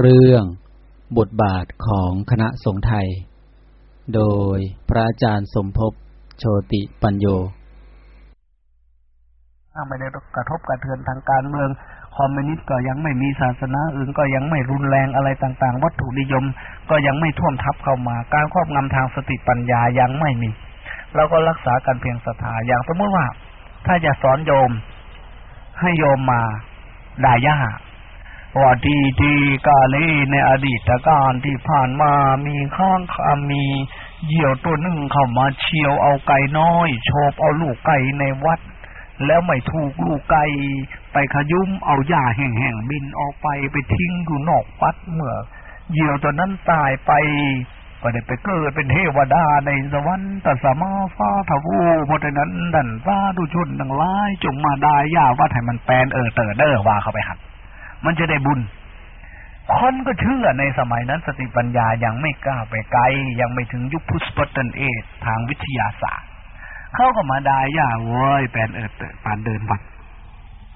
เรื่องบทบาทของคณะสงฆ์ไทย โดยพระอาจารย์สมภพโชติปัญโยไม่ได้กระทบกระเทือนทางการเมืองคอมมิวนิสต์ก็ยังไม่มีศาสนาอื่นก็ยังไม่รุนแรงอะไรต่างๆ วัตถุนิยม ก็ยังไม่ท่วมทับเข้ามา การครอบงำทางสติปัญญายังไม่มีเราก็รักษากันเพียงศรัทธาอย่างสมมติว่า ถ้าจะสอนโยมให้โยมมาด่าย่า ว่าดีดีกาเลในอดีตการที่ผ่านมามีข้างคามีเหยี่ยวตัวหนึ่งเข้ามาเชียวเอาไก่น้อยโฉบเอาลูกไก่ในวัด แล้วไม่ถูกลูกไก่ไปขยุ้มเอาหญ้าแห้งๆบินออกไปไปทิ้งอยู่นอกวัดเมื่อเหยี่ยวตัวนั้นตายไปก็ได้ไปเกิดเป็นเทวดาในสวรรค์ตัสมาฟ้าทวูเพราะฉะนั้นดันฟ้าดุชนทั้งหลายจงมาได้ยาว่าให้มันแปลนเออเตอเด้อว่าเข้าไปหัด มันจะได้บุญ คนก็เชื่อในสมัยนั้นสติปัญญายังไม่กล้าไปไกล ยังไม่ถึงยุคพุทธปตันเอททางวิทยาศาสตร์ เขาก็มาดาย่าเว้ยแปนเอิดปานเดินวัด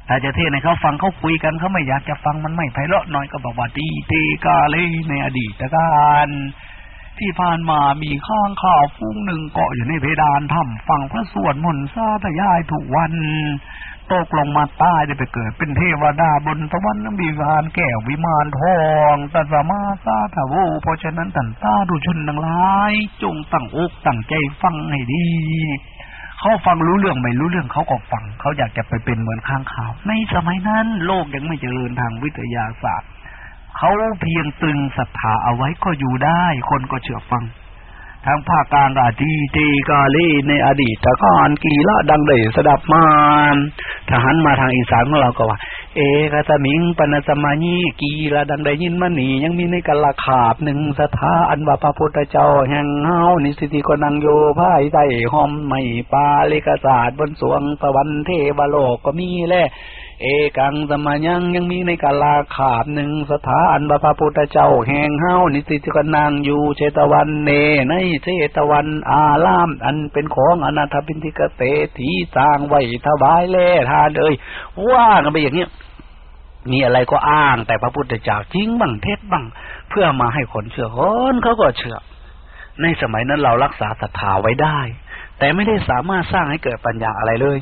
ถ้าจะเทศในเขาฟังเขาคุยกันเขาไม่อยากจะฟังมันไม่ไพเราะน้อยก็บอกว่าดีเตกาเลยในอดีตการที่ผ่านมามีข้างข่าวฟุ้งหนึ่งเกาะอยู่ในเพดานถ้ำฟังพระสวดมนต์ซาทยายทุกวัน ตกลงมาใต้ได้ไปเกิด เป็นเทวดาบนสวรรค์มีวานแก้ววิมานทองตัสมาสาทาโวเพราะฉะนั้นตันตาดูชนทั้งหลาย จงตั้งอกตั้งใจฟังให้ดีเขาฟังรู้เรื่องไม่รู้เรื่องเขาก็ฟัง เขาอยากจะไปเป็นเหมือนข้างข่าว ในสมัยนั้นโลกยังไม่เจริญทางวิทยาศาสตร์ เขาเพียงตึงศรัทธาเอาไว้ก็อยู่ได้ คนก็เชื่อฟัง ทางภาคกลางก็ดีตีกาลีในอดีตก่อนกีละดังเดสดับมานทหารมาทางอีสานของเราก็ว่า เอกสมิงปนสมานีกีละดังได้ยินมันียังมีในกละขาบหนึ่งสถาอันว่าพระพุทธเจ้าแห่งเฮานิสิติกนังโยภายใต้หอมไม่ปาเลกศาสตร์บนสวงตะวันเทวโลกก็มีแล เอกังสมายังยังมีในกาลาขาบหนึ่งสถาอันพระพุทธเจ้าแห่งเฮานิสิตกนางอยู่เชตวันเนในเชตวันอาราม อันเป็นของอนาถบินทิกเตถีสร้างไว้ถวายแล่ทานเอ้ยว่ากันไปอย่างเนี้ยมีอะไรก็อ้างแต่พระพุทธเจ้าจริงบ้างเท็จบ้าง เพื่อมาให้คนเชื่อคนเขาก็เชื่อ ในสมัยนั้นเรารักษาศรัทธาไว้ได้ แต่ไม่ได้สามารถสร้างให้เกิดปัญญาอะไรเลย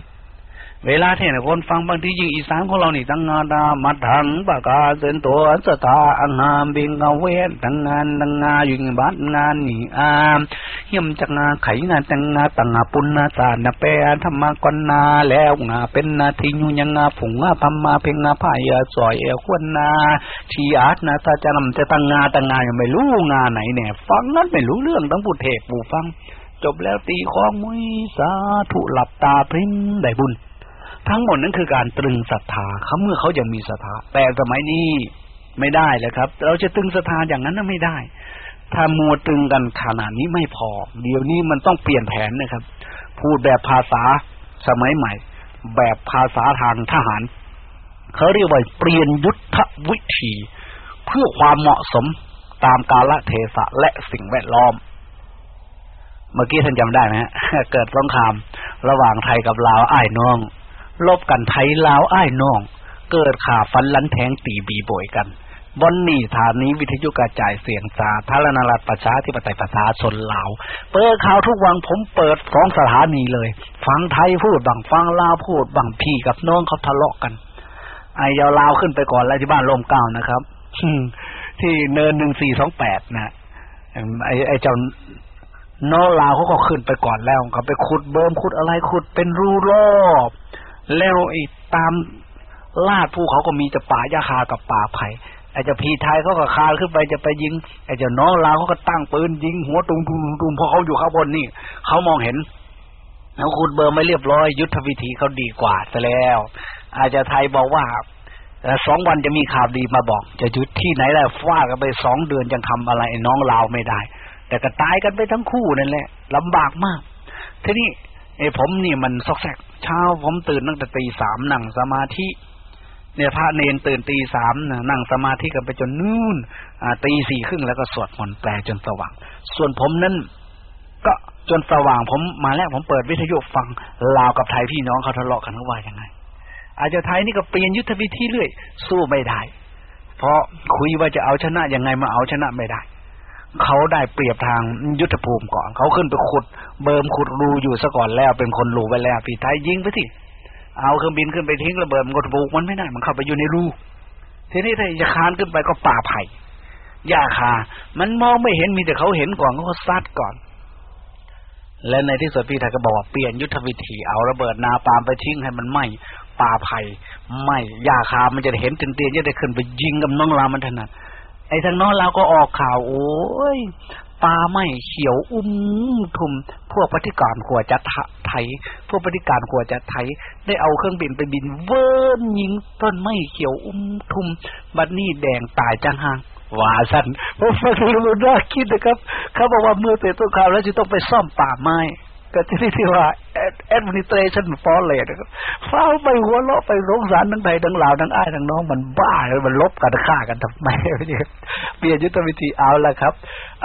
เวลาที่คนฟังบางทียิ่งอีสานของเรานี่ตั้งงานดามัดถังปากาเส้นตัวสตาอังหามบิงเงาเวนตั้งงานตั้งงาอยู่บ้านงานนี่อามเยี่ยมจากงาไขงานตั้งงาตั้งงาปุณนาสานนาเปนธรรมกนนาแล้วงาเป็นนาทียุยังงาผงงาพัมมาเพ่งงาพายาสอยเอควนนาชีอาตนาตาจะนำจะตั้งงาตั้งงายังไม่รู้งาไหนเนี่ยฟังนั้นไม่รู้เรื่องตั้งผู้เทศผู้ฟัง จบแล้วตีของมุยสาธุหลับตาพริ้มได้บุญ ทั้งหมดนั้นคือการตรึงศรัทธาเขาเมื่อเขายังมีศรัทธาแต่สมัยนี้ไม่ได้เลยครับ เราจะตรึงศรัทธาอย่างนั้นไม่ได้ ถ้ามัวตรึงกันขนาดนี้ไม่พอ เดี๋ยวนี้มันต้องเปลี่ยนแผนนะครับ พูดแบบภาษาสมัยใหม่ แบบภาษาทางทหารเขาเรียกว่าเปลี่ยนยุทธวิธี เพื่อความเหมาะสมตามกาลเทศะและสิ่งแวดล้อม เมื่อกี้ท่านจำได้ไหมฮะเกิดสงคราม ระหว่างไทยกับลาวไอ้น้อง ลบกันไทยลาวอ้ายน้อง เกิดข่าฟันลันแทงตีบีโบยกันบอนนี่ฐานนี้วิทยุกระจายเสียงสาธารณรัฐประชาธิปไตยประชาชนลาว เปิดข่าวทุกวันผมเปิดสองสถานีเลย ฟังไทยพูดบังฟังลาวพูดบังพี่กับน้องเขาทะเลาะกัน ไอ้ยาวลาวขึ้นไปก่อนแล้วที่บ้านลมเก้านะครับที่เนินหนึ่งสี่สองแปดนะไอ้ไอ้เจ้าน้องลาวเขาก็ขึ้นไปก่อนแล้วเขาไปขุดเบิ่มขุดอะไรขุดเป็นรูรอบ แล้วไอ้ตามลาดภูเขาก็มีแต่ป่าหญ้าคากับป่าไผ่ไอ้เจ้าพีไทยเขาก็คาขึ้นไปจะไปยิงไอ้เจ้าน้องลาวเขาก็ตั้งปืนยิงหัวตุงตุงตุงเพราะเขาอยู่ข้างบนนี่เขามองเห็นแล้วขุดเบอร์ไม่เรียบร้อย ยุทธวิธีเขาดีกว่าซะแล้ว อาจจะไทยบอกว่าสองวันจะมีข่าวดีมาบอก จะยุดที่ไหนแล้วฟาดกันไปสองเดือนยังทำอะไรน้องลาวไม่ได้ แต่ก็ตายกันไปทั้งคู่นั่นแหละลำบากมาก ทีนี้ไอ้ผมนี่มันซอกแซก เช้าผมตื่นตั้งแต่ตีสามนั่งสมาธิเนี่ยพระเนนตื่นตีสามนั่งสมาธิกันไปจนนู่นตีสี่ครึ่งแล้วก็สวดมนต์แปลจนสว่าง ส่วนผมนั้นก็จนสว่างผมมาแล้วผมเปิดวิทยุฟังลาวกับไทยพี่น้องเขาทะเลาะกันว่ายังไง อาจจะไทยนี่ก็เปลี่ยนยุทธวิธีเรื่อยสู้ไม่ได้ เพราะคุยว่าจะเอาชนะยังไงมาเอาชนะไม่ได้ เขาได้เปรียบทางยุทธภูมิก่อน เขาขึ้นไปขุด เบิมขุดรูอยู่ซะก่อนแล้ว เป็นคนรูไปแล้วพี่ไทยยิงไปสิเอาเครื่องบินขึ้นไปทิ้งระเบิดมันก็บุกมันไม่ได้มันเข้าไปอยู่ในรูทีนี้ถ้าจะคานขึ้นไปก็ป่าไผ่หญ้าคา มันมองไม่เห็นมีแต่เขาเห็นก่อนเขาก็ซัดก่อน และในที่สุดพี่ไทยก็บอกว่าเปลี่ยนยุทธวิธีเอาระเบิดนาปามไปทิ้งให้มันไหม้ป่าไผ่ไหม้หญ้าคา มันจะเห็นเตียนๆจะได้ขึ้นไปยิงกับน้องรามันถนัด ไอ้ทางน้องเราก็ออกข่าวโอ้ยป่าไม้เขียวอุ้มทุมพวกปฏิการขัวจะไทยพวกปฏิการขัวจะไทยได้เอาเครื่องบินไปบินเวิร์นยิงต้นไม้เขียวอุ้มทุม บัดนี้แดงตายจังหางว่าสันผมฟังดูน่าคิดนะครับ เขาบอกว่าเมื่อเตะต้นข่าวแล้วจะต้องไปซ่อมป่าไม้ ก็ที่ที่ว่า administration for เลยนะครับเฝ้าไปหัวเราะไปสงสารทั้งไทยทั้งลาวทั้งอ้ายทั้งน้องมันบ้าเลยมันลบกันฆ่ากันทำไมเนี่ยเปลี่ยนยุทธวิธีเอาละครับ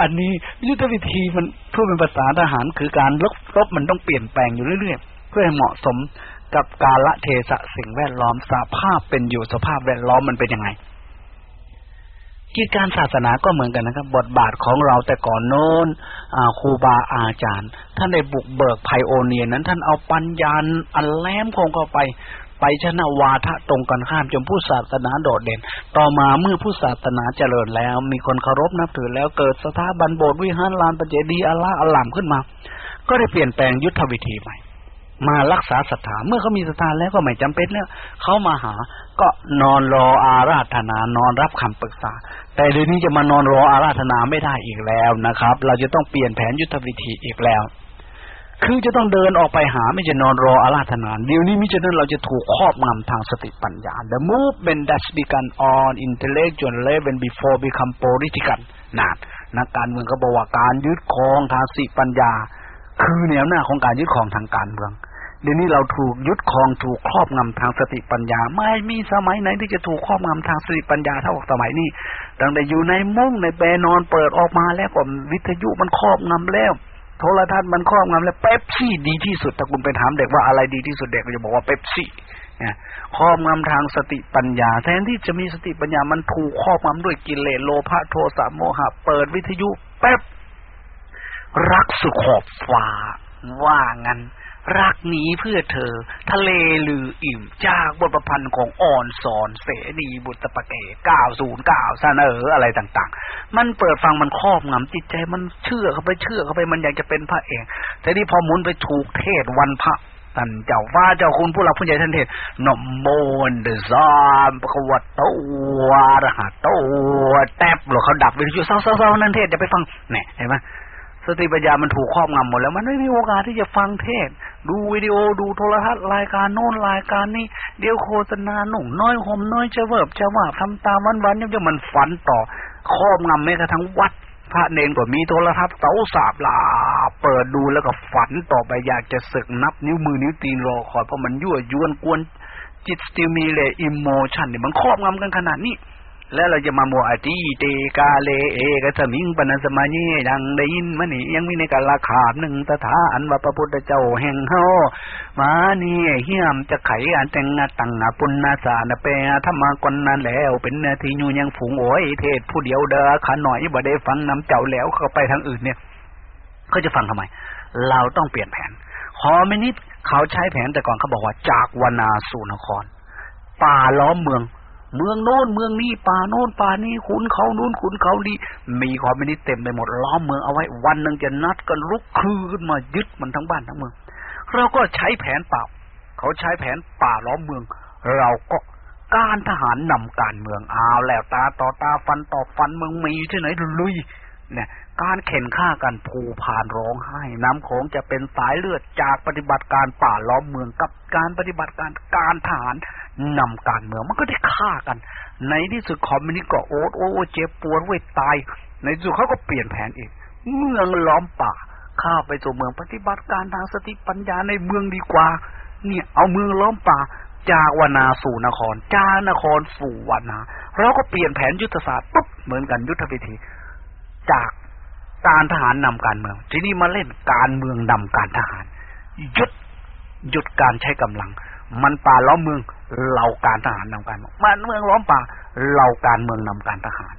อันนี้ยุทธวิธีมันพูดเป็นภาษาทหารคือการลบลบมันต้องเปลี่ยนแปลงอยู่เรื่อยๆ เพื่อให้เหมาะสมกับกาลเทศะสิ่งแวดล้อมสภาพเป็นอยู่สภาพแวดล้อมมันเป็นยังไง กิจการศาสนาก็เหมือนกันนะครับ บทบาทของเราแต่ก่อนโน้นครูบาอาจารย์ ท่านได้บุกเบิกไพโอเนียนั้น ท่านเอาปัญญาอันแหลมคงเข้าไปไปชนะวาทะตรงกันข้ามจนผู้ศาสนาโดดเด่น ต่อมาเมื่อผู้ศาสนาเจริญแล้ว มีคนเคารพนับถือแล้วเกิดสถาบันโบสถ์วิหารลานปเจดีอัลลาอัลลามขึ้นมา ก็ได้เปลี่ยนแปลงยุทธวิธีใหม่ มารักษาศรัทธาเมื่อเขามีศรัทธาแล้วก็ไม่จำเป็นแล้วเขามาหาก็นอนรออาราธนานอนรับคำปรึกษา แต่เดี๋ยวนี้จะมานอนรออาราธนาไม่ได้อีกแล้วนะครับ เราจะต้องเปลี่ยนแผนยุทธวิธีอีกแล้ว คือจะต้องเดินออกไปหาไม่จะนอนรออาราธนาเดี๋ยวนี้มิฉะนั้นเราจะถูกครอบงำทางสติปัญญา The movement that began on intellectual level before become political นานนักการเมืองก็บอกว่าการยึดครองทางสติปัญญา คือแนวหน้าของการยึดครองทางการเมือง เดี๋ยวนี้เราถูกยึดครองถูกครอบงำทางสติปัญญา ไม่มีสมัยไหนที่จะถูกครอบงำทางสติปัญญาเท่ากับสมัยนี้ตั้งแต่อยู่ในมุ้งในแปรนอนเปิดออกมาแล้วก็วิทยุมันครอบงำแล้ว โทรทัศน์มันครอบงำแล้วเป๊ปซี่ดีที่สุดถ้าคุณไปถามเด็กว่าอะไรดีที่สุดเด็กก็จะบอกว่าเป๊ปซี่ครอบงำทางสติปัญญา แทนที่จะมีสติปัญญามันถูกครอบงำด้วยกิเลสโลภะโทสะโมหะ เปิดวิทยุแป๊บรักสุขอบฟ้าว่างั้น รักนี้เพื่อเธอ ทะเลลืออิ่มจากบทประพันธ์ของอ่อนสอนเสนีบุตรปะเกเก้าศูนย์เก้าเสนออะไรต่างๆ มันเปิดฟังมันครอบงำจิตใจมันเชื่อเข้าไปเชื่อเข้าไปมันอยากจะเป็นพระเองแต่นี่พอหมุนไปถูกเทศวันพระท่านเจ้าว่าเจ้าคุณผู้หลักผู้ใหญ่ท่านเทศนมโมนเดซามปะวัตโตวรหัตโตแทบหรอเขาดับวิทยุเศร้าๆนั่นเทศจะไปฟังเนี่ยเห็นไหม ติปัญญามันถูกครอบงำหมดแล้วมันไม่มีโอกาสที่จะฟังเทศ ดูวิดีโอดูโทรทัศน์รายการโน้นรายการนี้เดี๋ยวโฆษณาหนุ่มน้อยห่มน้อยจะเวิบจะว่าทำตามวันวันยังจะมันฝันต่อครอบงำแม้กระทั่งวัด พระเนนก็มีโทรทัศน์เสาสาบลาเปิดดูแล้วก็ฝันต่อไปอยากจะสึกนับนิ้วมือนิ้วตีนรอคอยเพราะมันยั่วยวนกวนจิตสติมีเลยอิโมชันเนี่ยมันครอบงำกันขนาดนี้ แล้วเราจะมาโมอตีเตกาเลเอกสมิงปนัสมานียังได้ยินมันี่ยังมีในกาลขาบหนึ่งตถาอันว่าพระพุทธเจ้าแห่งเฮามาเนี่เฮียมจะไขอันแต่งตังปุณณาสานเปธรรมากนนันแล้ว เป็นนาทีอยู่ยังฝูงโอยเทศผู้เดียวเด้อขาหน่อยบ่ได้ฟังน้ำเจ้าแล้วเขาไปทางอื่นเนี่ยเขาจะฟังทำไม เราต้องเปลี่ยนแผนขอไม่นิดเขาใช้แผนแต่ก่อนเขาบอกว่าจากวนาสู่นคร ป่าล้อมเมือง เมืองโน้นเมืองนี้ป่าโน้นป่านี้ขุนเขาโน้นขุนเขานี้มีความไม่นิเต็มไปหมดล้อมเมืองเอาไว้วันหนึ่งจะนัดกันลุกคืนขึ้นมายึดมันทั้งบ้านทั้งเมือง เราก็ใช้แผนป่า เขาใช้แผนป่าล้อมเมือง เราก็การทหารนำการเมืองเอาแล้วตาต่อตาฟันต่อฟันเมืองมีที่ไหนลุย เนี่ย การเข็นฆ่ากันผูผ่านร้องไห้ น้ำของจะเป็นสายเลือดจากปฏิบัติการป่าล้อมเมืองกับการปฏิบัติการการทหารนำการเมืองมันก็ได้ฆ่ากัน ในที่สุดคอมมิวนิสต์ก็โอดโอ้เจ็บปวดเว้ยตาย ในที่สุดเขาก็เปลี่ยนแผนอีก เมืองล้อมป่าข้าไปสู่เมืองปฏิบัติการทางสติปัญญาในเมืองดีกว่า เนี่ยเอาเมืองล้อมป่า จากวนาสู่นคร จานครสู่วนา เราก็เปลี่ยนแผนยุทธศาสตร์ปุ๊บเหมือนกันยุทธวิธี จากการทหารนำการเมือง ทีนี้มาเล่นการเมืองนำการทหารหยุดหยุดการใช้กำลัง มันป่าล้อมเมืองเราการทหารนำการเมืองมันเมืองล้อมป่าเราการเมืองนำการทหาร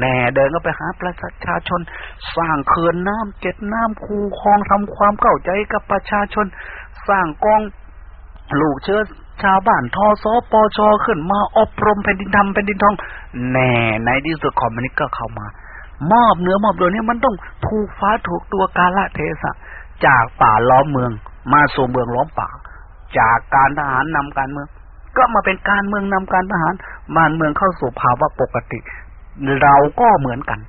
แน่เดินก็ไปหาประชาชน สร้างเขื่อนน้ำเจ็ดน้ำคูคลองทำความเข้าใจกับประชาชน สร้างกองลูกเชื้อชาวบ้านทอสอปอชอขึ้นมาอบรมแผ่นดินทำแผ่นดินทอง แน่ในที่สุดคอมมิวนิสต์ก็เข้ามา มอบเนื้อมอบตัวนี้มันต้องถูกฟ้าถูกตัวกาละเทศะจากป่าล้อมเมือง มาสู่เมืองล้อมป่า จากการทหารนำการเมือง ก็มาเป็นการเมืองนำการทหารบ้านเมืองเข้าสู่ภาวะปกติ เราก็เหมือนกัน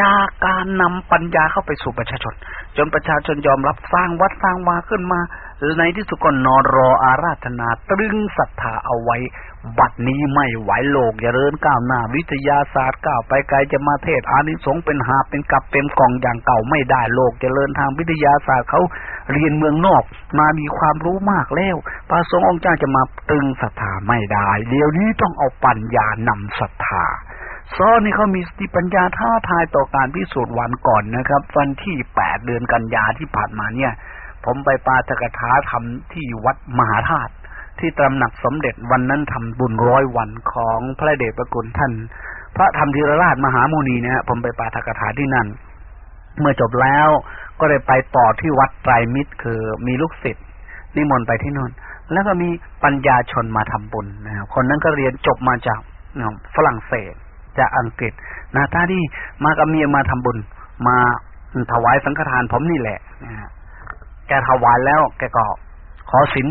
จากการนำปัญญาเข้าไปสู่ประชาชน จนประชาชนยอมรับสร้างวัดสร้างวาขึ้นมาในที่สุดก็นอนรออาราธนาตรึงศรัทธาเอาไว้ บัดนี้ไม่ไหวโลกอย่าเริญก้าวหน้า วิทยาศาสตร์ก้าวไปไกลจะมาเทศอานิสงส์เป็นหาเป็นกับเป็นกล่องอย่างเก่าไม่ได้โลกจเจริญทางวิทยาศาสตร์เขาเรียนเมืองนอก มามีความรู้มากแล้วพระสงฆ์องค์เจ้าจะมาตึงศรัทธาไม่ได้ เดี๋ยวนี้ต้องเอาปัญญานำศรัทธาซ้อนนี่เขามีสติปัญญาท้าทายต่อการพิสูจน์วันก่อนนะครับ วันที่แปดเดือนกันยาที่ผ่านมาเนี่ย ผมไปปาตกถาทำที่วัดมหาธาตุ ที่ตำหนักสมเด็จวันนั้นทำบุญร้อยวันของพระเดชพระคุณท่าน พระธรรมธีรราชมหาโมนีนะฮะผมไปปาตกถาที่นั่น เมื่อจบแล้วก็เลยไปต่อที่วัดไตรมิตร คือมีลูกศิษย์นิมนต์ไปที่นู่นแล้วก็มีปัญญาชนมาทำบุญนะครับคนนั้นก็เรียนจบมาจากฝรั่งเศสจากอังกฤษนาตาดีมากับเมียมาทำบุญมาถวายสังฆทานผมนี่แหละนะแกถวายแล้วแกก็ขอสิน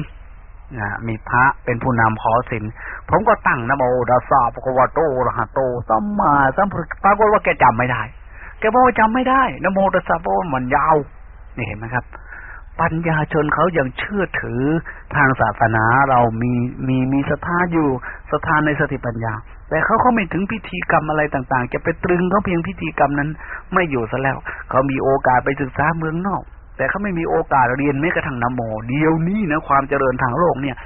นะมีพระเป็นผู้นำขอสินผมก็ตั้งนะโมดัสสะปะกวาโตระหะโตสัมมาสัมพุทธปรากฏว่าแกจำไม่ได้ แกบอกว่าจำไม่ได้นะโมดัสสะเพราะมันยาวนี่เห็นไหมครับ ปัญญาชนเขายังเชื่อถือทางศาสนาเรามีมีมีสถาอยู่สถานในสติปัญญา แต่เขาเขาไม่ถึงพิธีกรรมอะไรต่าง ๆ จะไปตรึงเขาเพียงพิธีกรรมนั้น ไม่อยู่ซะแล้ว เขามีโอกาสไปศึกษาเมืองนอก แต่เขาไม่มีโอกาสเรียนแม้กระทั่งนโม เดียวนี้นะความเจริญทางโลกเนี่ย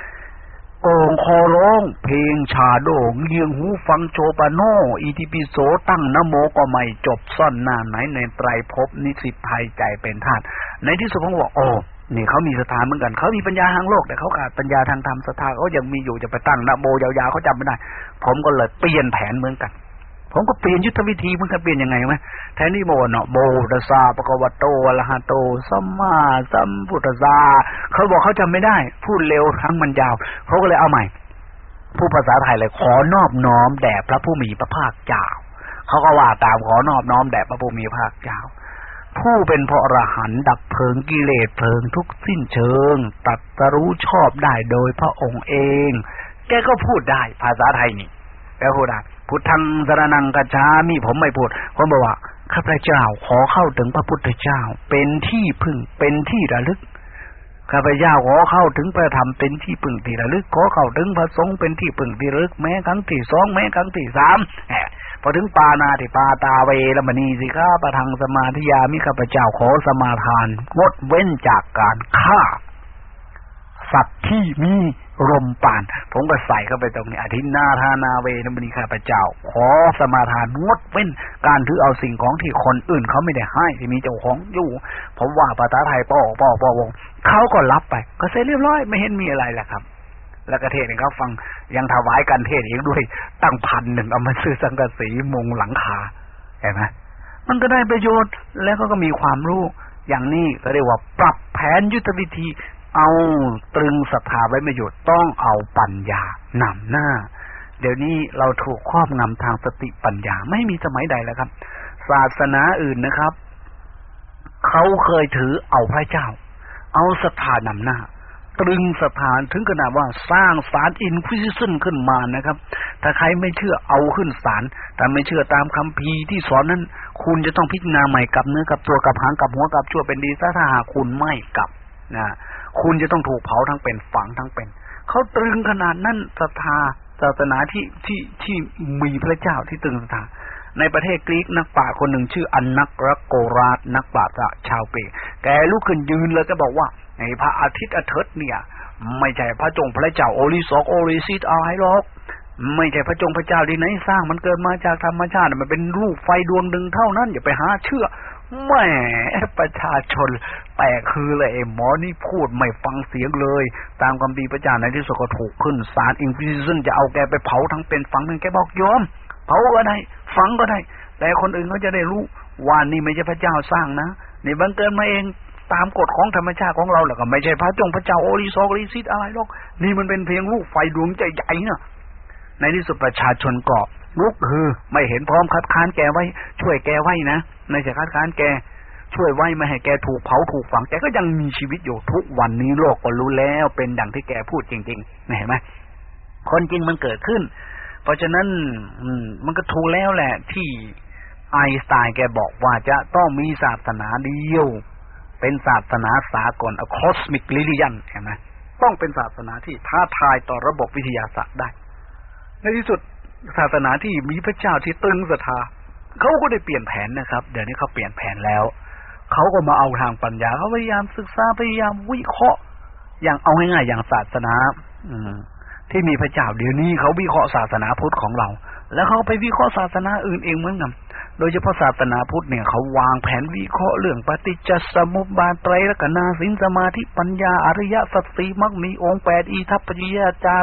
โอ่งคอร้อง เพลงชาโดงเยียงหูฟังโชปาโนอีทิปิโสตั้งนโมก็ไม่จบซ่อนหน้าไหนในไตรภพนิสิตไทยใจเป็นธาตุในที่สุดผมบอกโอ้นี่เขามีสถานเหมือนกันเขามีปัญญาทางโลกแต่เขาขาดปัญญาทางธรรมสถานเขายังมีอยู่จะไปตั้งนโมยาวๆเขาจำไม่ได้ ผมก็เลยเปลี่ยนแผนเหมือนกัน ผมก็เปลี่ยนยุทธวิธีมันก็เปลี่ยนยังไงไหมแทนที่โมเนาะโบตสาปะกวัตโตอรหะโตสัมมาสัมพุทธาเขาบอกเขาจำไม่ได้ พูดเร็วทั้งมันยาวเขาก็เลยเอาใหม่ ผู้ภาษาไทยเลยขอนอบน้อมแด่พระผู้มีพระภาคเจ้าเขาก็ว่าตามขอนอบน้อมแด่พระผู้มีพระภาคเจ้าผู้เป็นพระอรหันต์ดับเพลิงกิเลสเพลิงทุกสิ้นเชิง ตัดสรู้ชอบได้โดยพระองค์เอง แกก็พูดได้ภาษาไทยนี่แกพูดได้ พุทธังสรนังกัจฉามิผมไม่พูดผมบอกว่าข้าพเจ้าขอเข้าถึงพระพุทธเจ้า เป็นที่พึ่งเป็นที่ระลึกข้าพเจ้าขอเข้าถึงพระธรรมเป็นที่พึ่งที่ระลึก ขอเข้าถึงพระสงฆ์เป็นที่พึ่งที่ระลึก แม้ครั้งที่สองแม้ครั้งที่สามพอถึงปานาติปาตาเวรมณีสิข้าประทังสมาธิยามิข้าพเจ้าขอสมาทานงดเว้นจากการฆ่า สัตว์ที่มี รมปาน ผมก็ใส่เข้าไปตรงนี้อธินาธานาเวนมณีข้าพเจ้า ขอสมาทานงดเว้น การถือเอาสิ่งของที่คนอื่นเขาไม่ได้ให้ที่มีเจ้าของอยู่ ผมว่าภาษาไทยป้อป้อป้อวงเขาก็รับไป ก็เสร็จเรียบร้อยไม่เห็นมีอะไรแหละครับ แล้วก็เทศให้เขาฟังยังถวายกันเทศอีกด้วย ตั้งพันหนึ่งเอามาซื้อสังกะสีมุงหลังคาเห็นไหมมันก็ได้ประโยชน์แล้วก็มีความรู้อย่างนี้ก็เรียกว่าปรับแผนยุทธวิธี เอาตรึงศรัทธาไว้ไม่หยุดต้องเอาปัญญานำหน้า เดี๋ยวนี้เราถูกครอบงำทางสติปัญญาไม่มีสมัยใดแล้วครับ ศาสนาอื่นนะครับเขาเคยถือเอาพระเจ้า เอาศรัทธานำหน้า ตรึงสถานถึงขนาดว่าสร้างศาลอินควิซิชันขึ้นมานะครับ ถ้าใครไม่เชื่อเอาขึ้นศาลแต่ไม่เชื่อตามคำพีที่สอนนั้น คุณจะต้องพิจารณาใหม่กับเนื้อกับตัวกับหางกับหัวกับชั่วเป็นดีถ้าหากคุณไม่กลับ นะคุณจะต้องถูกเผาทั้งเป็นฝังทั้งเป็นเขาตรึงขนาดนั้นศรัทธาศาสนาที่ที่ที่มีพระเจ้าที่ตรึงศรัทธาในประเทศกรีกนักป่าคนหนึ่งชื่ออันนักรักโกราชนักป่าชาวเปแกลุกขึ้นยืนเลยก็บอกว่าในพระอาทิตย์อาทิตย์เนี่ย ไม่ใช่พระจงพระเจ้าโอริสอกโอริซิตอะไรหรอกไม่ใช่พระจงพระเจ้าที่ไหนสร้างมันเกิดมาจากธรรมชาติมันเป็นลูกไฟดวงหนึ่งเท่านั้นอย่าไปหาเชื่อ แม่ประชาชนแตกคือเลยหมอนี่พูดไม่ฟังเสียงเลย ตามคัมภีร์พระเจ้าในที่สุดก็ถูกขึ้นศาล Inquisition จะเอาแกไปเผาทั้งเป็นฝังเป็นแกบอกยอมเผาก็ได้ ฝังก็ได้ แต่คนอื่นเขาจะได้รู้ว่านี่ไม่ใช่พระเจ้าสร้างนะนี่บังเกิดมาเองตามกฎของธรรมชาติของเราแหละก็ไม่ใช่พระจงพระเจ้าโอริซโอริซิตอะไรหรอกนี่มันเป็นเพียงลูกไฟดวงใจใหญ่เนะในที่สุดประชาชนก็ ลุกคือ ไม่เห็นพร้อมคัดค้านแกไว้ ช่วยแกไว้นะไม่ใช่คัดค้านแก ช่วยไว้ไม่ให้แกถูกเผาถูกฝังแกก็ยังมีชีวิตอยู่ทุกวันนี้โลกก็รู้แล้วเป็นดังที่แกพูดจริงๆเห็นไหมคนจริงมันเกิดขึ้น เพราะฉะนั้น อืม มันก็ถูกแล้วแหละ ที่ไอสไตน์แกบอกว่าจะต้องมีศาสนาเดียว เป็นศาสนาสากล a cosmic religion เห็นไหมต้องเป็นศาสนาที่ท้าทายต่อระบบวิทยาศาสตร์ได้ ในที่สุด ศาสนาที่มีพระเจ้าที่ตึงศรัทธาเขาก็ได้เปลี่ยนแผนนะครับ เดี๋ยวนี้เขาเปลี่ยนแผนแล้วเขาก็มาเอาทางปัญญาเขาพยายามศึกษาพยายามวิเคราะห์ อย่างเอาง่ายๆอย่างศาสนา อืม ที่มีพระเจ้าเดี๋ยวนี้เขาวิเคราะห์ศาสนาพุทธของเรา แล้วเขาไปวิเคราะห์ศาสนาอื่นเองเหมือนกันโดยเฉพาะศาสนาพุทธเนี่ยเขาวางแผนวิเคราะห์เรื่องปฏิจจสมุปบาทไตรลักษณะสินสมาธิปัญญาอริยสัจสีมักมีองค์แปดอีทัพปิยาจา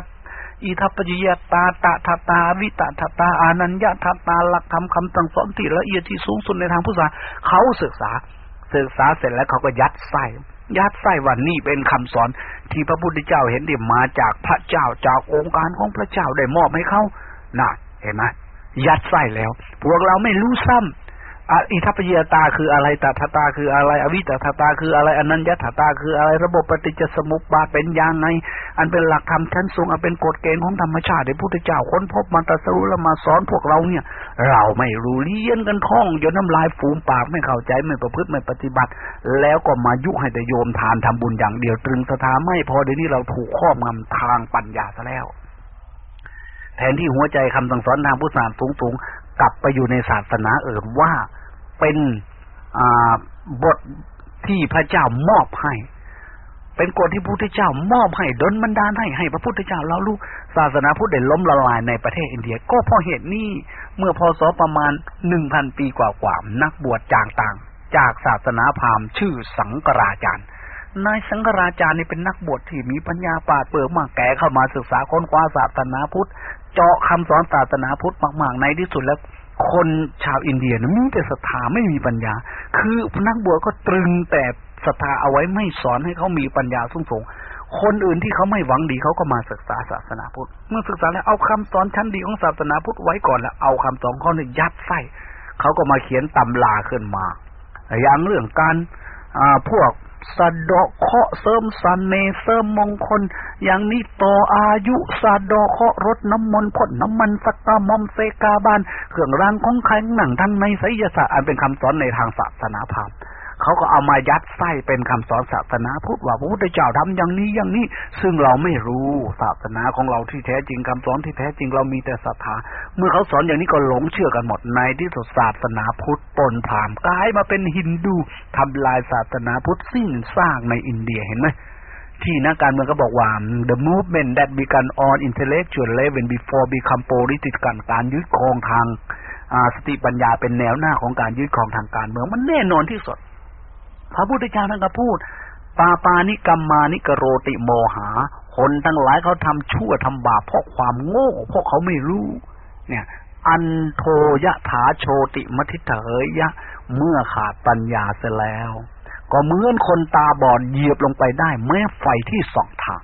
อิทัปปจิยตาตะทตาวิตะทตาอานัญญาทตาหลักธรรมคำสั่งสอนที่ละเอียดที่สูงสุดในทางพุทธศาสนาเขาศึกษา ศึกษาเสร็จแล้วเขาก็ยัดไส้ยัดไส้วันนี้เป็นคำสอนที่พระพุทธเจ้าเห็นดิมาจากพระเจ้าจากองค์การของพระเจ้าได้มอบให้เขาน่ะ เห็นไหมยัดไส้แล้ว พวกเราไม่รู้ซ้ำ อิทัปเยตาคืออะไรตถาตาคืออะไร อวิตถาตาคืออะไรอนัญญาถาตาคืออะไรระบบปฏิจจสมุปบาทเป็นยังไง อันเป็นหลักธรรมชั้นสูงอันเป็นกฎเกณฑ์ของธรรมชาติที่พุทธเจ้าค้นพบมันตรัสรู้แล้วมาสอนพวกเราเนี่ย เราไม่รู้เลี้ยนกันท่องจนน้ำลายฟูมปากไม่เข้าใจไม่ประพฤติไม่ปฏิบัติ แล้วก็มายุให้แต่โยมทานทำบุญอย่างเดียวตรึงสถาไม่พอเดี๋ยวนี้เราถูกครอบงำทางปัญญาซะแล้วแทนที่หัวใจคำสั่งสอนทางพุทธศาสนาสูง กลับไปอยู่ในศาสนาอื่นว่าเป็นบทที่พระเจ้ามอบให้ เป็นกฎที่พระพุทธเจ้ามอบให้ดลบันดาลให้ให้พระพุทธเจ้าเรารู้ศาสนาพุทธได้ล้มละลายในประเทศอินเดีย ก็เพราะเหตุนี้เมื่อพศประมาณหนึ่งพันปีกว่าๆนักบวชจางต่าง จากศาสนาพราหมณ์ชื่อสังกราจารย์นายสังกราจารย์นี่เป็นนักบวชที่มีปัญญาปาดเปิดมากแก่เข้ามาศึกษาค้นคว้าศาสนาพุทธ เจาะคำสอนศาสนาพุทธมากๆในที่สุดแล้ว คนชาวอินเดียนะมีแต่ศรัทธาไม่มีปัญญา คือนักบวชก็ตรึงแต่ศรัทธาเอาไว้ไม่สอนให้เขามีปัญญาสูงส่งคนอื่นที่เขาไม่หวังดีเขาก็มาศึกษาศาสนาพุทธเมื่อศึกษาแล้วเอาคำสอนชั้นดีของศาสนาพุทธไว้ก่อนแล้วเอาคำสอนข้อนี้ยัดใส่เขาก็มาเขียนตำลาขึ้นมา อย่างเรื่องการอ่าพวก สะดอกเคาะเสริมสันเนเสริมมงคล อย่างนี้ต่ออายุสะดอกเคาะรถน้ำมนต์พ่นน้ำมันสักตามอมเซกาบานเครื่องรางของแข็งหนังทั้งในไสยศาสตร์อันเป็นคำสอนในทางศาสนาพราหมณ์ เขาก็เอามายัดไส้เป็นคำสอนศาสนาพุทธว่าพระพุทธเจ้าทำอย่างนี้อย่างนี้ ซึ่งเราไม่รู้ศาสนาของเราที่แท้จริงคำสอนที่แท้จริงเรามีแต่ศรัทธาเมื่อเขาสอนอย่างนี้ก็หลงเชื่อกันหมดในที่สุดศาสนาพุทธปนพรามกลายมาเป็นฮินดูทำลายศาสนาพุทธสิ้นสร้างในอินเดียเห็นไหมที่นักการเมืองก็บอกว่า the movement that began on intellectual level before become political การยึดครองทางสติปัญญาเป็นแนวหน้าของการยึดครองทางการเมืองมันแน่นอนที่สุด พระพุทธเจ้าท่านก็พูด ปาปานิกรรมานิกโรติโมหา คนทั้งหลายเขาทำชั่วทำบาปเพราะความโง่เพราะเขาไม่รู้ เนี่ย อันโทยะถาโชติมทิเถยะ เมื่อขาดปัญญาเสียแล้ว ก็เหมือนคนตาบอดเหยียบลงไปได้ แม้ไฟที่สองทาง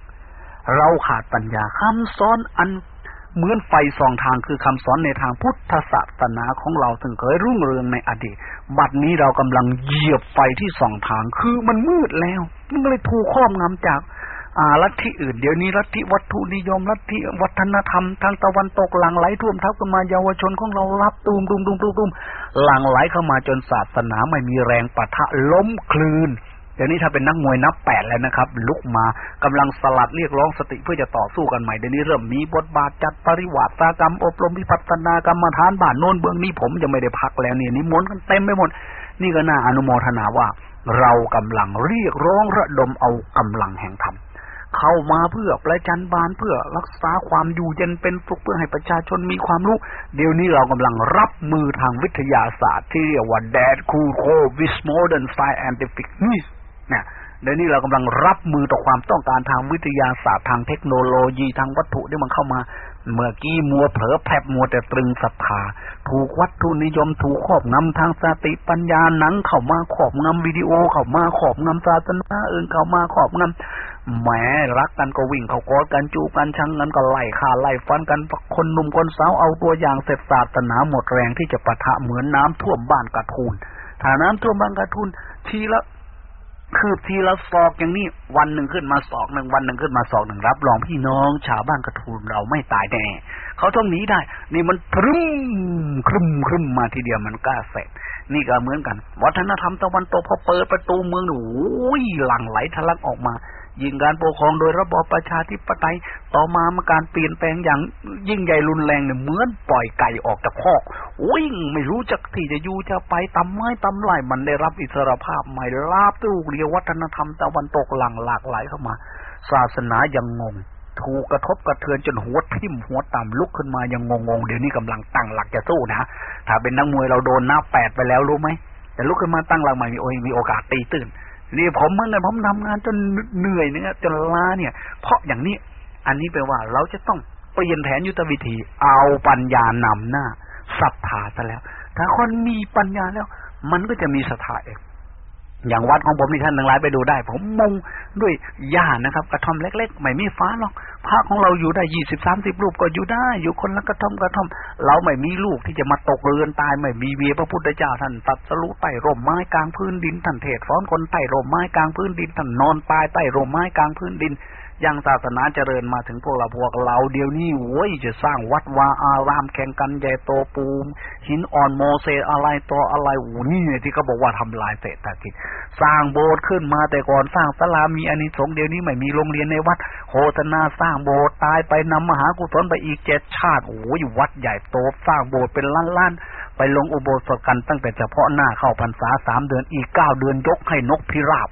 เราขาดปัญญาคำสอนอัน เหมือนไฟส่องทางคือคำสอนในทางพุทธศาสนาของเราถึงเคยรุ่งเรืองในอดีต บัดนี้เรากำลังเหยียบไฟที่ส่องทางคือมันมืดแล้ว มันเลยถูกครอบงำจากอาลัทธิอื่นเดี๋ยวนี้ลัทธิวัตถุนิยมลัทธิวัฒนธรรมทางตะวันตกหลังไหลท่วมทับกันมาเยาวชนของเรารับตูมตูมตูมตูมตูมหลังไหลเข้ามาจนศาสนาไม่มีแรงปะทะล้มคลืน เดี๋ยวนี้ถ้าเป็นนักมวยนับแปดแล้วนะครับ ลุกมากำลังสลัดเรียกร้องสติเพื่อจะต่อสู้กันใหม่เดี๋ยวนี้เริ่มมีบทบาทจัดปริวัติกรรมอบรมวิพัฒนากรรมฐานบ้านโน้นเบื้องนี้ผมยังไม่ได้พักแล้วนี่นี่มนกันเต็มไปหมด นี่ก็น่าอนุโมทนาว่า เรากำลังเรียกร้องระดมเอากำลังแห่งธรรมเข้ามาเพื่อประจันบานเพื่อรักษาความอยู่เย็นเป็นสุขเพื่อให้ประชาชนมีความรู้ เดี๋ยวนี้เรากำลังรับมือทางวิทยาศาสตร์ที่เรียกว่า Dad Cool Co with Modern Scientific News เนี่ ยเดี๋ยวนี้เรากำลังรับมือต่อความต้องการทางวิทยาศาสตร์ทางเทคโนโลยีทางวัตถุที่มันเข้ามา เมื่อกี้มัวเผลอแผลบมัวแต่ตรึงศรัทธาถูกวัตถุนิยมถูกครอบงำทางสติปัญญาหนังเข้ามาครอบงำวิดีโอเข้ามาครอบงำศาสนาอื่นเข้ามาครอบงำแหมรักกันก็วิ่งเข้ากอดกันจูบกันชังกันก็ไล่ฆ่าไล่ฟันกันคนหนุ่มคนสาวเอาตัวอย่างเสร็จศาสนาหมดแรงที่จะปะทะเหมือนน้ำท่วมบ้านกระทุนถ้าน้ำท่วมบ้านกระทุนทีละ คืบทีละศอกอย่างนี้ วันหนึ่งขึ้นมาศอกหนึ่งวันหนึ่งขึ้นมาศอกหนึ่งรับ รองพี่น้อง ชาวบ้านกระทูลเราไม่ตายแน่เขาต้องหนีได้ นี่มันพรึ้มครึมครึมมาทีเดียวมันกล้าเสร็จนี่ก็เหมือนกัน วัฒนธรรมตะวันตกพอเปิดประตูเมืองโอ้ยหลั่งไหลทะลักออกมา ยิ่งการปกครองโดยระบอบประชาธิปไตยต่อมามาการเปลี่ยนแปลงอย่างยิ่งใหญ่รุนแรงเนี่ยเหมือนปล่อยไก่ออกจากคอกวิ่งไม่รู้จักที่จะอยู่จะไปตำไม้ตำไล่มันได้รับอิสรภาพใหม่ลาบตู้เรียวัฒนธรรมตะวันตกหลังหลากหลายเข้ามา ศาสนายังงงถูกกระทบกระเทือนจนหัวทิ่มหัวต่ำลุกขึ้นมายังงงๆเดี๋ยวนี้กำลังตั้งหลักจะสู้นะถ้าเป็นนักมวยเราโดนหน้าแปดไปแล้วรู้ไหมแต่ลุกขึ้นมาตั้งหลักใหม่มีโอมีโอกาสตีตื้น นี่ผมเมื่อไงผมทำงานจนเหนื่อยเนี่ยจนล้าเนี่ย เพราะอย่างนี้ อันนี้แปลว่าเราจะต้องเปลี่ยนแผนยุทธวิธี เอาปัญญานำหน้าศรัทธาซะแล้ว ถ้าคนมีปัญญาแล้ว มันก็จะมีศรัทธาเอง อย่างวัดของผมนี่ท่านทั้งหลายไปดูได้ ผมมุงด้วยหญ้านะครับ กระท่อมเล็กๆไม่มีฟ้าหรอกพระของเราอยู่ได้ยี่สิบสามสิบรูปก็อยู่ได้ อยู่คนละกระท่อมกระท่อม เราไม่มีลูกที่จะมาตกเรือนตายไม่มีเวียพระพุทธเจ้าท่านตัดสรุใต้ร่มไม้กลางพื้นดินท่านเทศฟ้อนคนใต้ร่มไม้กลางพื้นดินท่านนอนตายใต้ร่มไม้กลางพื้นดิน ยังศาสนาเจริญมาถึงพวกเราพวกเราเดี๋ยวนี้โว้ยจะสร้างวัดวาอารามแข่งกันใหญ่โตปูม หินอ่อนโมเสสอะไรต่ออะไรโอ้นี่ที่เขาบอกว่าทำลายเศรษฐกิจสร้างโบสถ์ขึ้นมาแต่ก่อนสร้างศาลามีอานิสงส์เดี๋ยวนี้ไม่มีโรงเรียนในวัดโฆษณาสร้างโบสถ์ตายไปนำมหากุศลไปอีกเจ็ดชาติโอ้ยวัดใหญ่โตสร้างโบสถ์เป็นล้านๆไปลงอุโบสถกันตั้งแต่เฉพาะหน้าเข้าพรรษาสามเดือนอีกเก้าเดือนยกให้นกพิราบ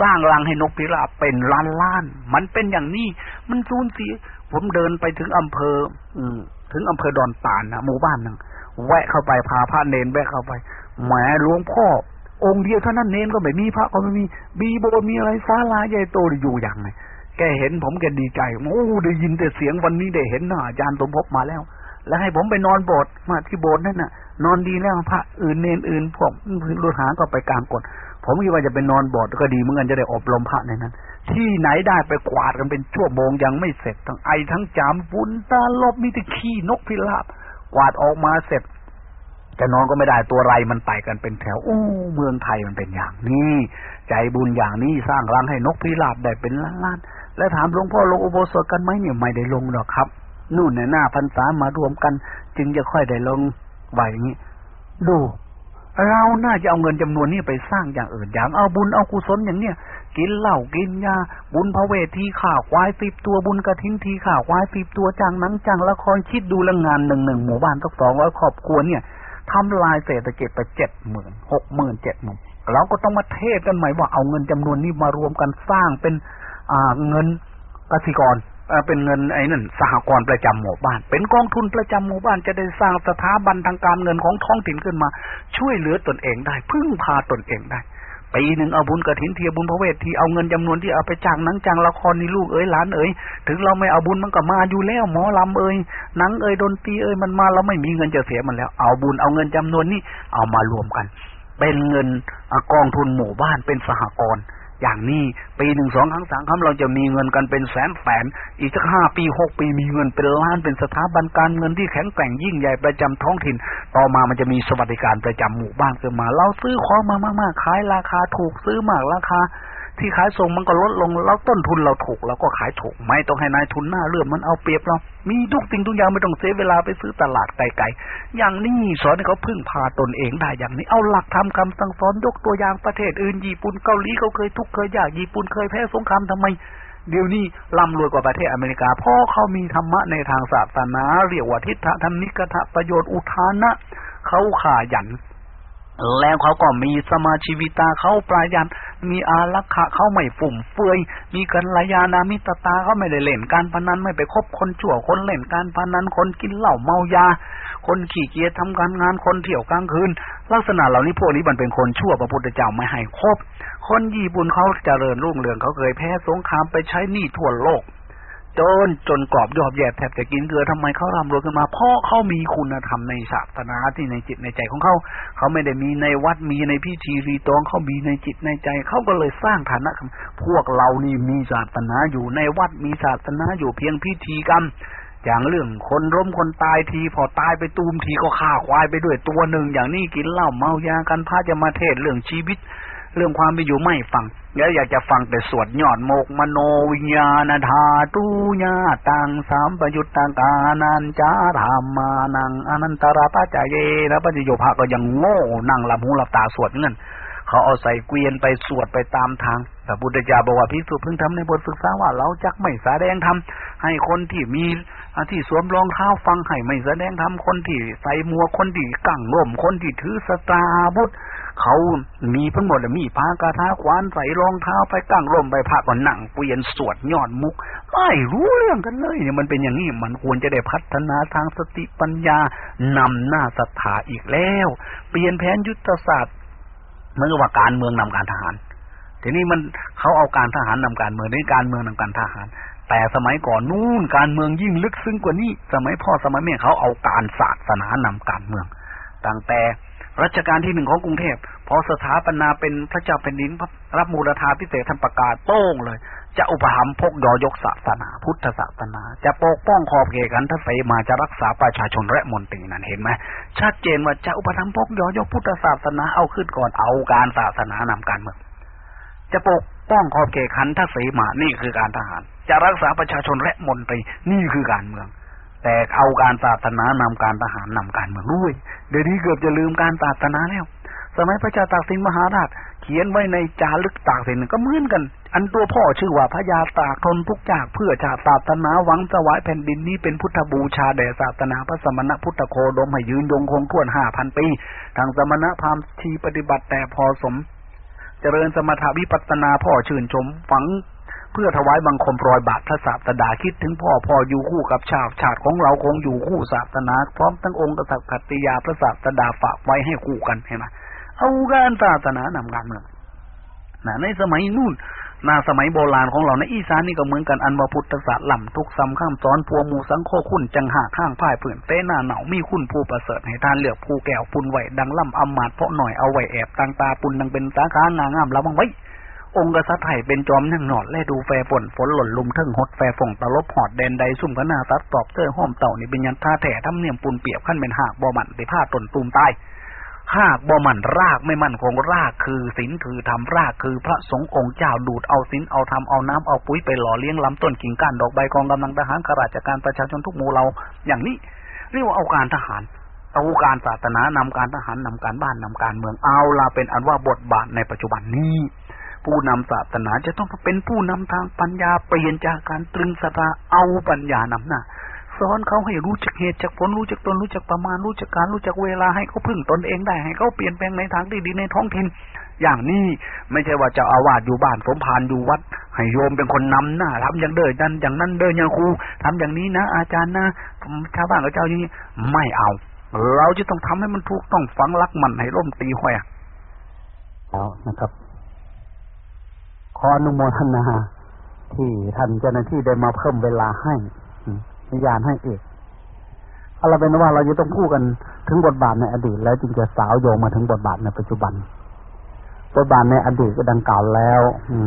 สร้างรังให้นกพิราบเป็นล้านล้าน มันเป็นอย่างนี้ มันสูญเสีย ผมเดินไปถึงอำเภอ อืถึงอำเภอดอนตานนะหมู่บ้านหนึ่งแวะเข้าไปพาพระเนนแวะเข้าไปแหมหลวงพ่อ องค์เดียวเท่านั้นเนนก็ไม่มีพระก็ไม่มีบีโบมีอะไรศาลาใหญ่โตอยู่อย่างไงแกเห็นผมแกดีใจโอ้ได้ยินแต่เสียงวันนี้ได้เห็นหน้าอาจารย์สมภพมาแล้ว แล้วให้ผมไปนอนโบสถ์มาที่โบสถ์นั่นน่ะ นอนดีแล้วพระอื่นเนนอื่นพวกลูกหาก็ไปกลางกฎ ผมคิดว่าจะเป็นนอนบอดก็ดีเหมือนกันจะได้อบรมพระในนั้น ที่ไหนได้ไปกวาดกันเป็นชั่วโมงยังไม่เสร็จ ทั้งไอทั้งจามฝุ่นตาลบมีแต่ขี้นกพิราบ กวาดออกมาเสร็จจะนอนก็ไม่ได้ตัวไรมันไต่กันเป็นแถวอู้เมืองไทยมันเป็นอย่างนี้ ใจบุญอย่างนี้สร้างรังให้นกพิราบได้เป็นล้านๆและถามหลวงพ่อลงอุโบสถกันไหมเนี่ยไม่ได้ลงหรอกครับ นู่นในหน้าพรรษามารวมกัน จึงจะค่อยได้ลงไหวอย่างนี้ดู เราน่าจะเอาเงินจำนวนนี้ไปสร้างอย่างอื่นอย่างเอาบุญเอากุศลอย่างเนี้ยกินเหล้ากินยา บุญพระเวททีข่าวควายสิบตัวบุญกระทิ้นทีข่าวควายสิบตัวจังนังจังละครคิดดูแลงานหนึ่งหนึ่งหมู่บ้านต้งสองร้อยครอบครัวเนี่ยทำลายเศรษฐกิจไปเจ็ดหมื่นหกหมื่นเจ็ดหมื่นเราก็ต้องมาเทศกันใหม่ว่าเอาเงินจำนวนนี้มารวมกันสร้างเป็นอ่าเงินกสิกร เป็นเงินไอ้นั่นสหกรณ์ประจำหมู่บ้าน เป็นกองทุนประจำหมู่บ้านจะได้สร้างสถาบันทางการเงินของท้องถิ่นขึ้นมา ช่วยเหลือตนเองได้ พึ่งพาตนเองได้ปีหนึ่งเอาบุญกระถินเทียบุญพระเวทที่เอาเงินจำนวนที่เอาไปจ้างหนังจ้างละครนี่ลูกเอ้ยหลานเอ้ยถึงเราไม่เอาบุญมันก็มาอยู่แล้วหมอลำเอ้ยหนังเอ้ยดนตรีเอ้ยมันมาเราไม่มีเงินจะเสียมันแล้ว เอาบุญเอาเงินจำนวนนี้เอามารวมกัน เป็นเงินกองทุนหมู่บ้านเป็นสหกรณ์ อย่างนี้ปีหนึ่งสองครั้งสามครั้งเราจะมีเงินกันเป็นแสนแสนอีกสักห้าปีหกปีมีเงินเป็นล้านเป็นสถาบันการเงินที่แข็งแกร่งยิ่งใหญ่ประจำท้องถิ่น ต่อมามันจะมีสวัสดิการประจำหมู่บ้านขึ้นมา เราซื้อของมามากๆขายราคาถูกซื้อมากราคา ที่ขายส่งมันก็ลดลงแล้วต้นทุนเราถูกเราก็ขายถูกไม่ต้องให้นายทุนหน้าเลื่อมมันเอาเปรียบเรา มีทุกสิ่งทุกอย่างไม่ต้องเสียเวลาไปซื้อตลาดไกลๆอย่างนี้สอนให้เขาพึ่งพาตนเองได้อย่างนี้เอาหลักธรรมคาสั่งสอนยกตัวอย่างประเทศอื่นญี่ปุ่นเกาหลีเขาเคยทุกข์เคยยากญี่ปุ่นเคยแพ้สงครามทำไมเดี๋ยวนี้ร่ำรวยกว่าประเทศอเมริกา เพราะเขามีธรรมะในทางศาสนา เรียกว่าทิฏฐธรรมนิกทะประโยชน์อุทานะ เขาขายัน แล้วเขาก็มีสมาชีวิตาเขาปลายัน มีอารักขาเขาไม่ฝุ่มเฟือย มีกันลยานามิตตาเขาไม่ได้เล่นการพนันไม่ไปคบคนชั่วคนเล่นการพนันคนกินเหล้าเมายา คนขี่เกียร์ทำการงานคนเที่ยวกลางคืน ลักษณะเหล่านี้พวกนี้มันเป็นคนชั่วพระพุทธเจ้าไม่ให้คบ คนญี่ปุ่นเขาเจริญรุ่งเรืองเขาเคยแพ้สงครามไปใช้หนี้ทั่วโลก จนจนกรอบยอบแยบแทบจะกินเกลือทำไมเขาร่ำรวยขึ้นมา เพราะเขามีคุณธรรมในศาสนาที่ในจิตในใจของเขาเขาไม่ได้มีในวัดมีในพิธีรีตองเขามีในจิตในใจเขาก็เลยสร้างฐานะพวกเรานี่มีศาสนาอยู่ในวัดมีศาสนาอยู่เพียงพิธีกรรมอย่างเรื่องคนร่มคนตายที พอตายไปตูมทีก็ฆ่าควายไปด้วยตัวหนึ่งอย่างนี้กินเหล้าเมายากันพระจะมาเทศเรื่องชีวิต เรื่องความเป็นอยู่ไม่ฟังแล้วอยากจะฟังแต่สวดยอดโมกมโนวิญญาณธาตุญาตังสามประยุตตากานันจาธรรมานังอนันตระปัจจเยนะปัจโยภะก็ยังโง่นั่งหลับหูหลับตาสวดเงินเขาเอาใส่เกวียนไปสวดไปตามทางแต่บุตรจาบอกว่าพิสุเพิ่งทำในบทศึกษาว่าเราจักไม่แสดงทำให้คนที่มีที่สวมรองเท้าฟังให้ไม่แสดงทำคนที่ใส่หมวกคนที่กั้งร่มคนที่ถือสตาบุตร เขามีทั้งหมดมีพากาทาควานใส่รองเท้าไปตั้งร่มไปพักก็นั่งเกวียนสวดยอดมุก ไม่รู้เรื่องกันเลยเนี่ยมันเป็นอย่างนี้มันควรจะได้พัฒนาทางสติปัญญานำหน้าศรัทธาอีกแล้ว เปลี่ยนแผนยุทธศาสตร์เมื่อว่าการเมืองนำการทหารทีนี้มันเขาเอาการทหารนำการเมืองในการเมืองนำการทหาร แต่สมัยก่อนนู่นการเมืองยิ่งลึกซึ้งกว่านี้ สมัยพ่อสมัยแม่เขาเอาการศาสนานำการเมืองตั้งแต่ รัชกาลที่หนึ่งของกรุงเทพพอสถาปนาเป็นพระเจ้าแผ่นดินรับมูลธาพิเศษท่านประกาศโป้งเลย จะอุปถัมภ์พกยอยกศาสนา พุทธศาสนา จะปกป้องขอบเขตกันทศมาจะรักษาประชาชนและมนตรีนั่นเห็นไหมชัดเจนว่าจะอุปถัมภ์พกยอยกพุทธศาสนาเอาขึ้นก่อนเอาการศาสนานำการเมืองจะปกป้องขอบเขตขันทศมานี่คือการทหาร จะรักษาประชาชนและมนตรีนี่คือการเมือง แต่เอาการศาสนานำการทหารนำการเมืองด้วย เดี๋ยวนี้เกือบจะลืมการศาสนาแล้ว สมัยพระเจ้าตากสินมหาราช เขียนไว้ในจารึกตากสินก็เหมือนกัน อันตัวพ่อชื่อว่าพระยาตากทนทุกจากเพื่อชาติศาสนาหวังสวายแผ่นดินนี้เป็นพุทธบูชาแด่ศาสนาพระสมณะพุทธโคดมให้ยืนยงคงท่วนห้าพันปี ทางสมณะพราหมณ์ทีปฏิบัติแต่พอสม เจริญสมถาวิปัสนาพ่อชื่นชมฝัง เพื่อถวายบังคมรอยบาทพระศาสดาคิดถึงพ่อพ่ออยู่คู่กับชาติชาติของเราคงอยู่คู่ศาสนาพร้อมทั้งองค์กษัตริย์ขัตติยาพระศาสดาฝากไว้ให้คู่กันเห็นไหมเอาการศาสนานำการเมืองนะในสมัยนู่นนาสมัยโบราณของเราในอีสานนี่ก็เหมือนกันอันว่าพุทธศาสตร์ล่ำทุกซ้ำข้ามซ้อนพัวมูสังโคคุณจังหาข้างพ่ายเผื่อนเต้หน้าเหนามีคุณผู้ประเสริฐให้ทานเลือกผู้แก้วปุนไหวดังล่ำอำมาดเพราะหน่อยเอาไหวแอบตังตาปุนดังเป็นสาขางางามระวังไว้ องค์กษัตริย์ไทยเป็นจอมนั่งหนอดแลดูแฟฝนฝนหล่นลุมเทิงหดแฟฝงตะลบหอดแดนใดซุ่มขนาตัดตอบเสื้อห้อมเต่านี่เป็นยันท่าแถ่ทำเนียมปูนเปียบขั้นเป็นหากบ่มันไปผ้าตนตูมตายหากบ่มันรากไม่มั่นคงรากคือศีลคือทำรากคือพระสงฆ์องค์เจ้าดูดเอาศีลเอาทำเอาน้ำเอาปุ๋ยไปหล่อเลี้ยงลำต้นกิ่งก้านดอกใบกองกำลังทหารข้าราชการประชาชนทุกหมู่เราอย่างนี้เรียกว่าเอาการทหารเอาการศาสนานำการทหารนำการบ้านนำการเมืองเอาลาเป็นอันว่าบทบาทในปัจจุบันนี้ ผู้นำศาสนาจะต้องเป็นผู้นำทางปัญญาเปลี่ยนจากการตรึงสตาเอาปัญญานำหน้าสอนเขาให้รู้จักเหตุจักผลรู้จักตนรู้จักประมาณรู้จักการรู้จักเวลาให้เขาพึ่งตนเองได้ให้เขาเปลี่ยนแปลงในทางที่ดีในท้องถิ่นอย่างนี้ไม่ใช่ว่าจะอาวาสอยู่บ้านสมภารอยู่วัด ให้โยมเป็นคนนำหน้าทำอย่างเดินดันอย่างนั้นเดินอย่างครูทำอย่างนี้นะ อาจารย์นะชาวบ้านกับเจ้าอย่างนี้ไม่เอา เราจะต้องทำให้มันถูกต้องฝังลักมันให้ร่มตีห้อยแล้วนะครับ ขออนุโมทนา ที่ท่านเจ้าหน้าที่ได้มาเพิ่มเวลาให้นิยานให้เอกเอาเราเป็นว่าเราจะต้องพูดกันถึงบทบาทในอดีต แล้วจึงจะสาวโยงมาถึงบทบาทในปัจจุบัน บทบาทในอดีตก็ดังกล่าวแล้ว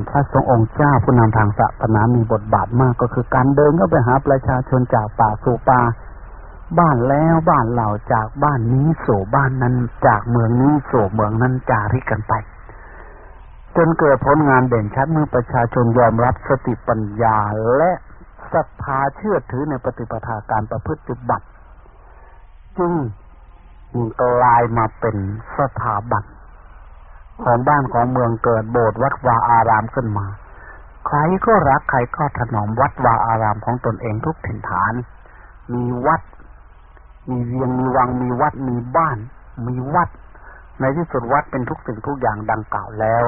พระสงฆ์องค์เจ้าผู้นำทางศาสนามีบทบาทมากก็คือการเดินเข้าไปหาประชาชนจากป่าสู่ป่าบ้านแล้วบ้านเราจากบ้านนี้สู่บ้านนั้น จากเมืองนี้สู่เมืองนั้นจาริกกันไป จนเกิดผลงานเด่นชัดเมื่อประชาชนยอมรับสติปัญญาและศรัทธาเชื่อถือในปฏิปทาการประพฤติบัติจึงกลายมาเป็นสถาบันของบ้านของเมืองเกิดโบสถ์วัดวาอารามขึ้นมา ใครก็รักใครก็ถนอมวัดวาอารามของตนเองทุกถิ่นฐาน มีวัด มีเวียงมีวังมีวัดมีบ้าน มีวัด ในที่สุดวัดเป็นทุกสิ่งทุกอย่างดังกล่าวแล้ว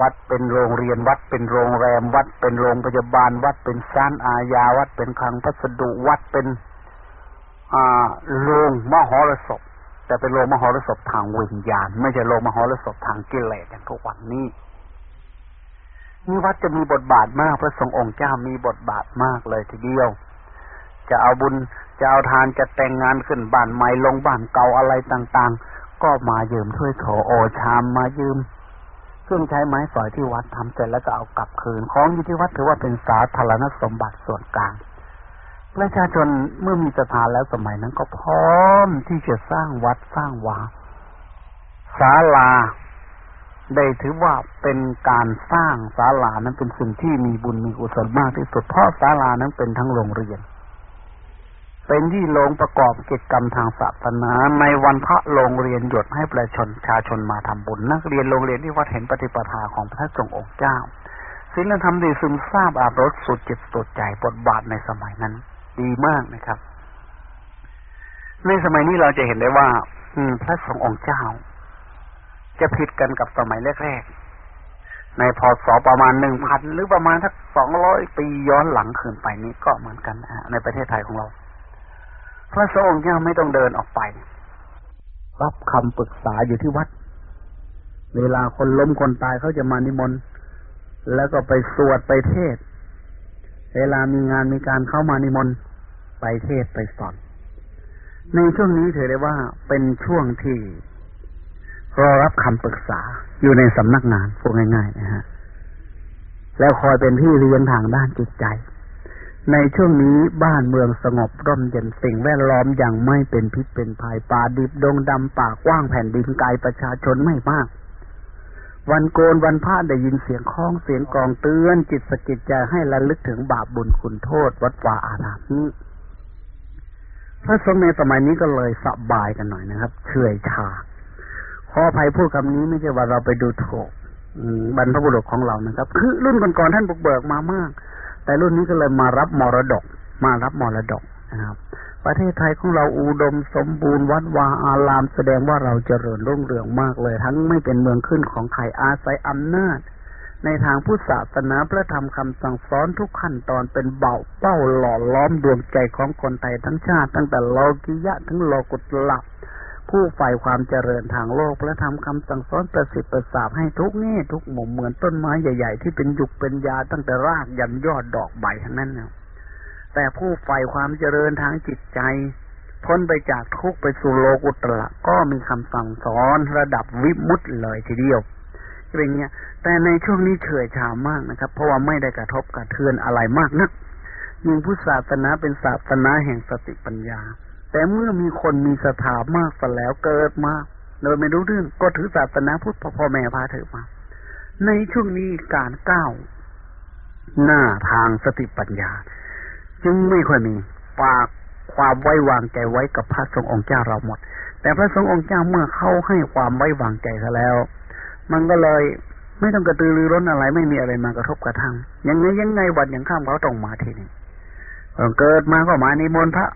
วัดเป็นโรงเรียนวัดเป็นโรงแรม วัดเป็นโรงพยาบาล วัดเป็นศาลอาญาวัดเป็นคลังพัสดุวัดเป็นอ่าโรงมหรสพ แต่เป็นโรงมหรสพทางวิญญาณ ไม่ใช่โรงมหรสพทางกิเลสอย่างทุกวันนี้นี่วัดจะมีบทบาทมาก พระสงฆ์องค์เจ้ามีบทบาทมากเลยทีเดียว จะเอาบุญจะเอาทานจะแต่งงานขึ้นบ้านใหม่ลงบ้านเก่าอะไรต่าง ๆ ก็มายืมถ้วยโถโอชามมายืม เครื่องใช้ไม้สอยที่วัดทำเสร็จแล้วก็เอากลับคืน ของอยู่ที่วัดถือว่าเป็นสาธารณสมบัติส่วนกลาง ประชาชนเมื่อมีศรัทธาแล้วสมัยนั้นก็พร้อมที่จะสร้างวัดสร้างวาศาลาได้ถือว่าเป็นการสร้างศาลานั้นเป็นสิ่งที่มีบุญมีกุศลมากที่สุดเพราะศาลานั้นเป็นทั้งโรงเรียน เป็นที่โรงประกอบกิจกรรมทางศาสนาในวันพระโรงเรียนหยดให้ประชาชนชาชนมาทำบุญ นักเรียนโรงเรียนที่วัดเห็นปฏิปทาของพระสงฆ์องค์เจ้าศีลธรรมดีซึมซาบอาบรสสุดจิตสุดใจบทบาทในสมัยนั้น ดีมากนะครับ ในสมัยนี้เราจะเห็นได้ว่า อืม พระสงฆ์องค์เจ้า จะผิดกันกับสมัยแรกๆในพศประมาณหนึ่งพันหรือประมาณสักสองร้อยปีย้อนหลังขึ้นไปนี้ก็เหมือนกันในประเทศไทยของเรา พระสงฆ์องค์เจ้าไม่ต้องเดินออกไป รับคำปรึกษาอยู่ที่วัด เวลาคนล้มคนตายเขาจะมานิมนต์แล้วก็ไปสวดไปเทศ เวลามีงานมีการเข้ามานิมนต์ไปเทศไปสอน ในช่วงนี้ถือได้ว่าเป็นช่วงที่รอรับคำปรึกษาอยู่ในสำนักงานพูดง่ายๆนะฮะ แล้วคอยเป็นที่เรียนทางด้านจิตใจ ในช่วงนี้บ้านเมืองสงบร่มเย็นสิ่งแวดล้อมอย่างไม่เป็นพิษเป็นภัยป่าดิบดงดำป่ากว้างแผ่นดินไกลประชาชนไม่มาก วันโกนวันพระได้ยินเสียงคล้องเสียงกองเตือน จิตสกิดใจให้ระลึกถึงบาปบุญคุณโทษ วัดวาอารามนี้พระสงฆ์ในสมัยนี้ก็เลยสบายกันหน่อยนะครับ เฉยชาขออภัยพูดคำนี้ไม่ใช่ว่าเราไปดูถูกบรรพบุรุษของเรานะครับ คือรุ่นก่อนๆท่านบุกเบิกมามาก แต่รุ่นนี้ก็เลยมารับมรดก มารับมรดกนะครับ ประเทศไทยของเราอุดมสมบูรณ์วัดวาอารามแสดงว่าเราเจริญรุ่งเรืองมากเลย ทั้งไม่เป็นเมืองขึ้นของใครอาศัยอำนาจ ในทางพุทธศาสนาพระธรรมคำสั่งสอนทุกขั้นตอนเป็นเบาเป้าหล่อล้อมดวงใจของคนไทยทั้งชาติ ตั้งแต่โลกิยะถึงโลกุตละ ผู้ใฝ่ความเจริญทางโลกพระธรรมคำสั่งสอนประสิทธิ์ประสาบให้ทุกแง่ทุกหมุมเหมือนต้นไม้ใหญ่ ๆ ที่เป็นยุกเป็นยาตั้งแต่รากยันยอดดอกใบทั้งนั้นนะแต่ผู้ใฝ่ความเจริญทางจิตใจ พ้นไปจากทุกไปสู่โลกุตละก็มีคำสั่งสอนระดับวิมุตต์เลยทีเดียวเป็นเงี้ย แต่ในช่วงนี้เฉยชามากนะครับ เพราะว่าไม่ได้กระทบกระเทือนอะไรมากนักยิ่งพุทธศาสนาเป็นศาสนาแห่งสติปัญญา แต่เมื่อมีคนมีศรัทธามากสแล้วเกิดมาโดยไม่รู้เรื่องก็ถือศาสนาพุทธพ่อแม่พาเถอมา ในช่วงนี้การก้าวหน้าทางสติปัญญา จึงไม่ค่อยมีฝากความไว้วางใจไว้กับพระสงฆ์องค์เจ้าเราหมด แต่พระสงฆ์องค์เจ้าเมื่อเข้าให้ความไว้วางใจซะแล้ว มันก็เลยไม่ต้องกระตือรือร้นอะไร ไม่มีอะไรมากระทบกระทั่งยังไงยังไงวันยังข้ามเขาต้องมาทีนี้เกิดมาก็มาในมนพระ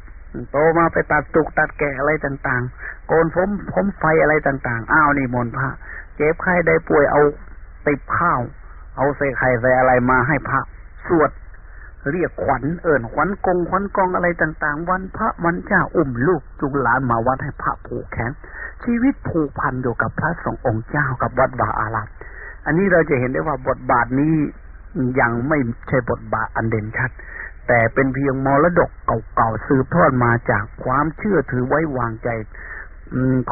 โตมาไปตัดตุกตัดแกะอะไรต่างๆ โกนผมผมไฟอะไรต่างๆ อ้าวนี่มนพระ เจ็บไข้ได้ป่วยเอาติบข้าว เอาใส่ไข่ใส่อะไรมาให้พระ สวด เรียกขวัญเอิญขวัญกงขวัญกองอะไรต่าง ๆ วันพระวันเจ้าอุ้มลูกจุงหลานมาวัดให้พระผูกแขนชีวิตผูกพันอยู่กับพระสงฆ์องค์เจ้ากับวัดวาอารามอันนี้เราจะเห็นได้ว่าบทบาทนี้ยังไม่ใช่บทบาทอันเด่นชัด แต่เป็นเพียงมรดกเก่าๆสืบทอดมาจากความเชื่อถือไว้วางใจ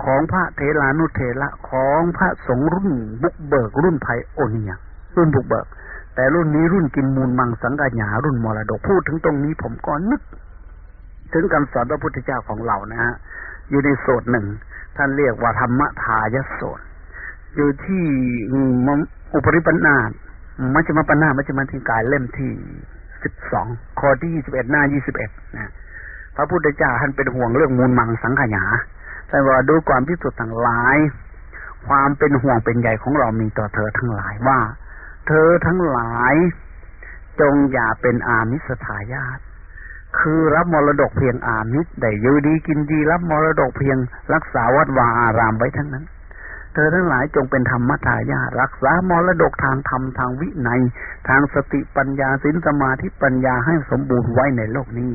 ของพระเทลานุเทระของพระสงฆ์รุ่นบุกเบิกรุ่นไพโอเนียรุ่นบุกเบิก แต่รุ่นนี้รุ่นกินมูลมังสังกัญญารุ่นมรดกพูดถึงตรงนี้ผมก็นึก ถึงคำสอนพระพุทธเจ้าของเรานะฮะอยู่ในโสดหนึ่งท่านเรียกว่าธรรมทายโสดอยู่ที่อุปริปันาตมัจจมปนามัจจมทิกายเล่มที่ สิบสองข้อที่ยี่สิบเอ็ดหน้ายี่สิบเอ็ดนะพระพุทธเจ้าท่านเป็นห่วงเรื่องมูลมังสังขยาท่านว่าดูความพิสุทธ์ทั้งหลาย ความเป็นห่วงเป็นใหญ่ของเรามีต่อเธอทั้งหลายว่า เธอทั้งหลาย จงอย่าเป็นอามิสทายาทคือรับมรดกเพียงอามิสได้อยู่ดีกินดีรับมรดกเพียงรักษาวัดวาอารามไว้ทั้งนั้น ธอทั้งหลายจงเป็นธรรมทายารักษามรดกทางธรรมทางวินัย ทางสติปัญญาสินสมาธิปัญญาให้สมบูรณ์ไว้ในโลกนี้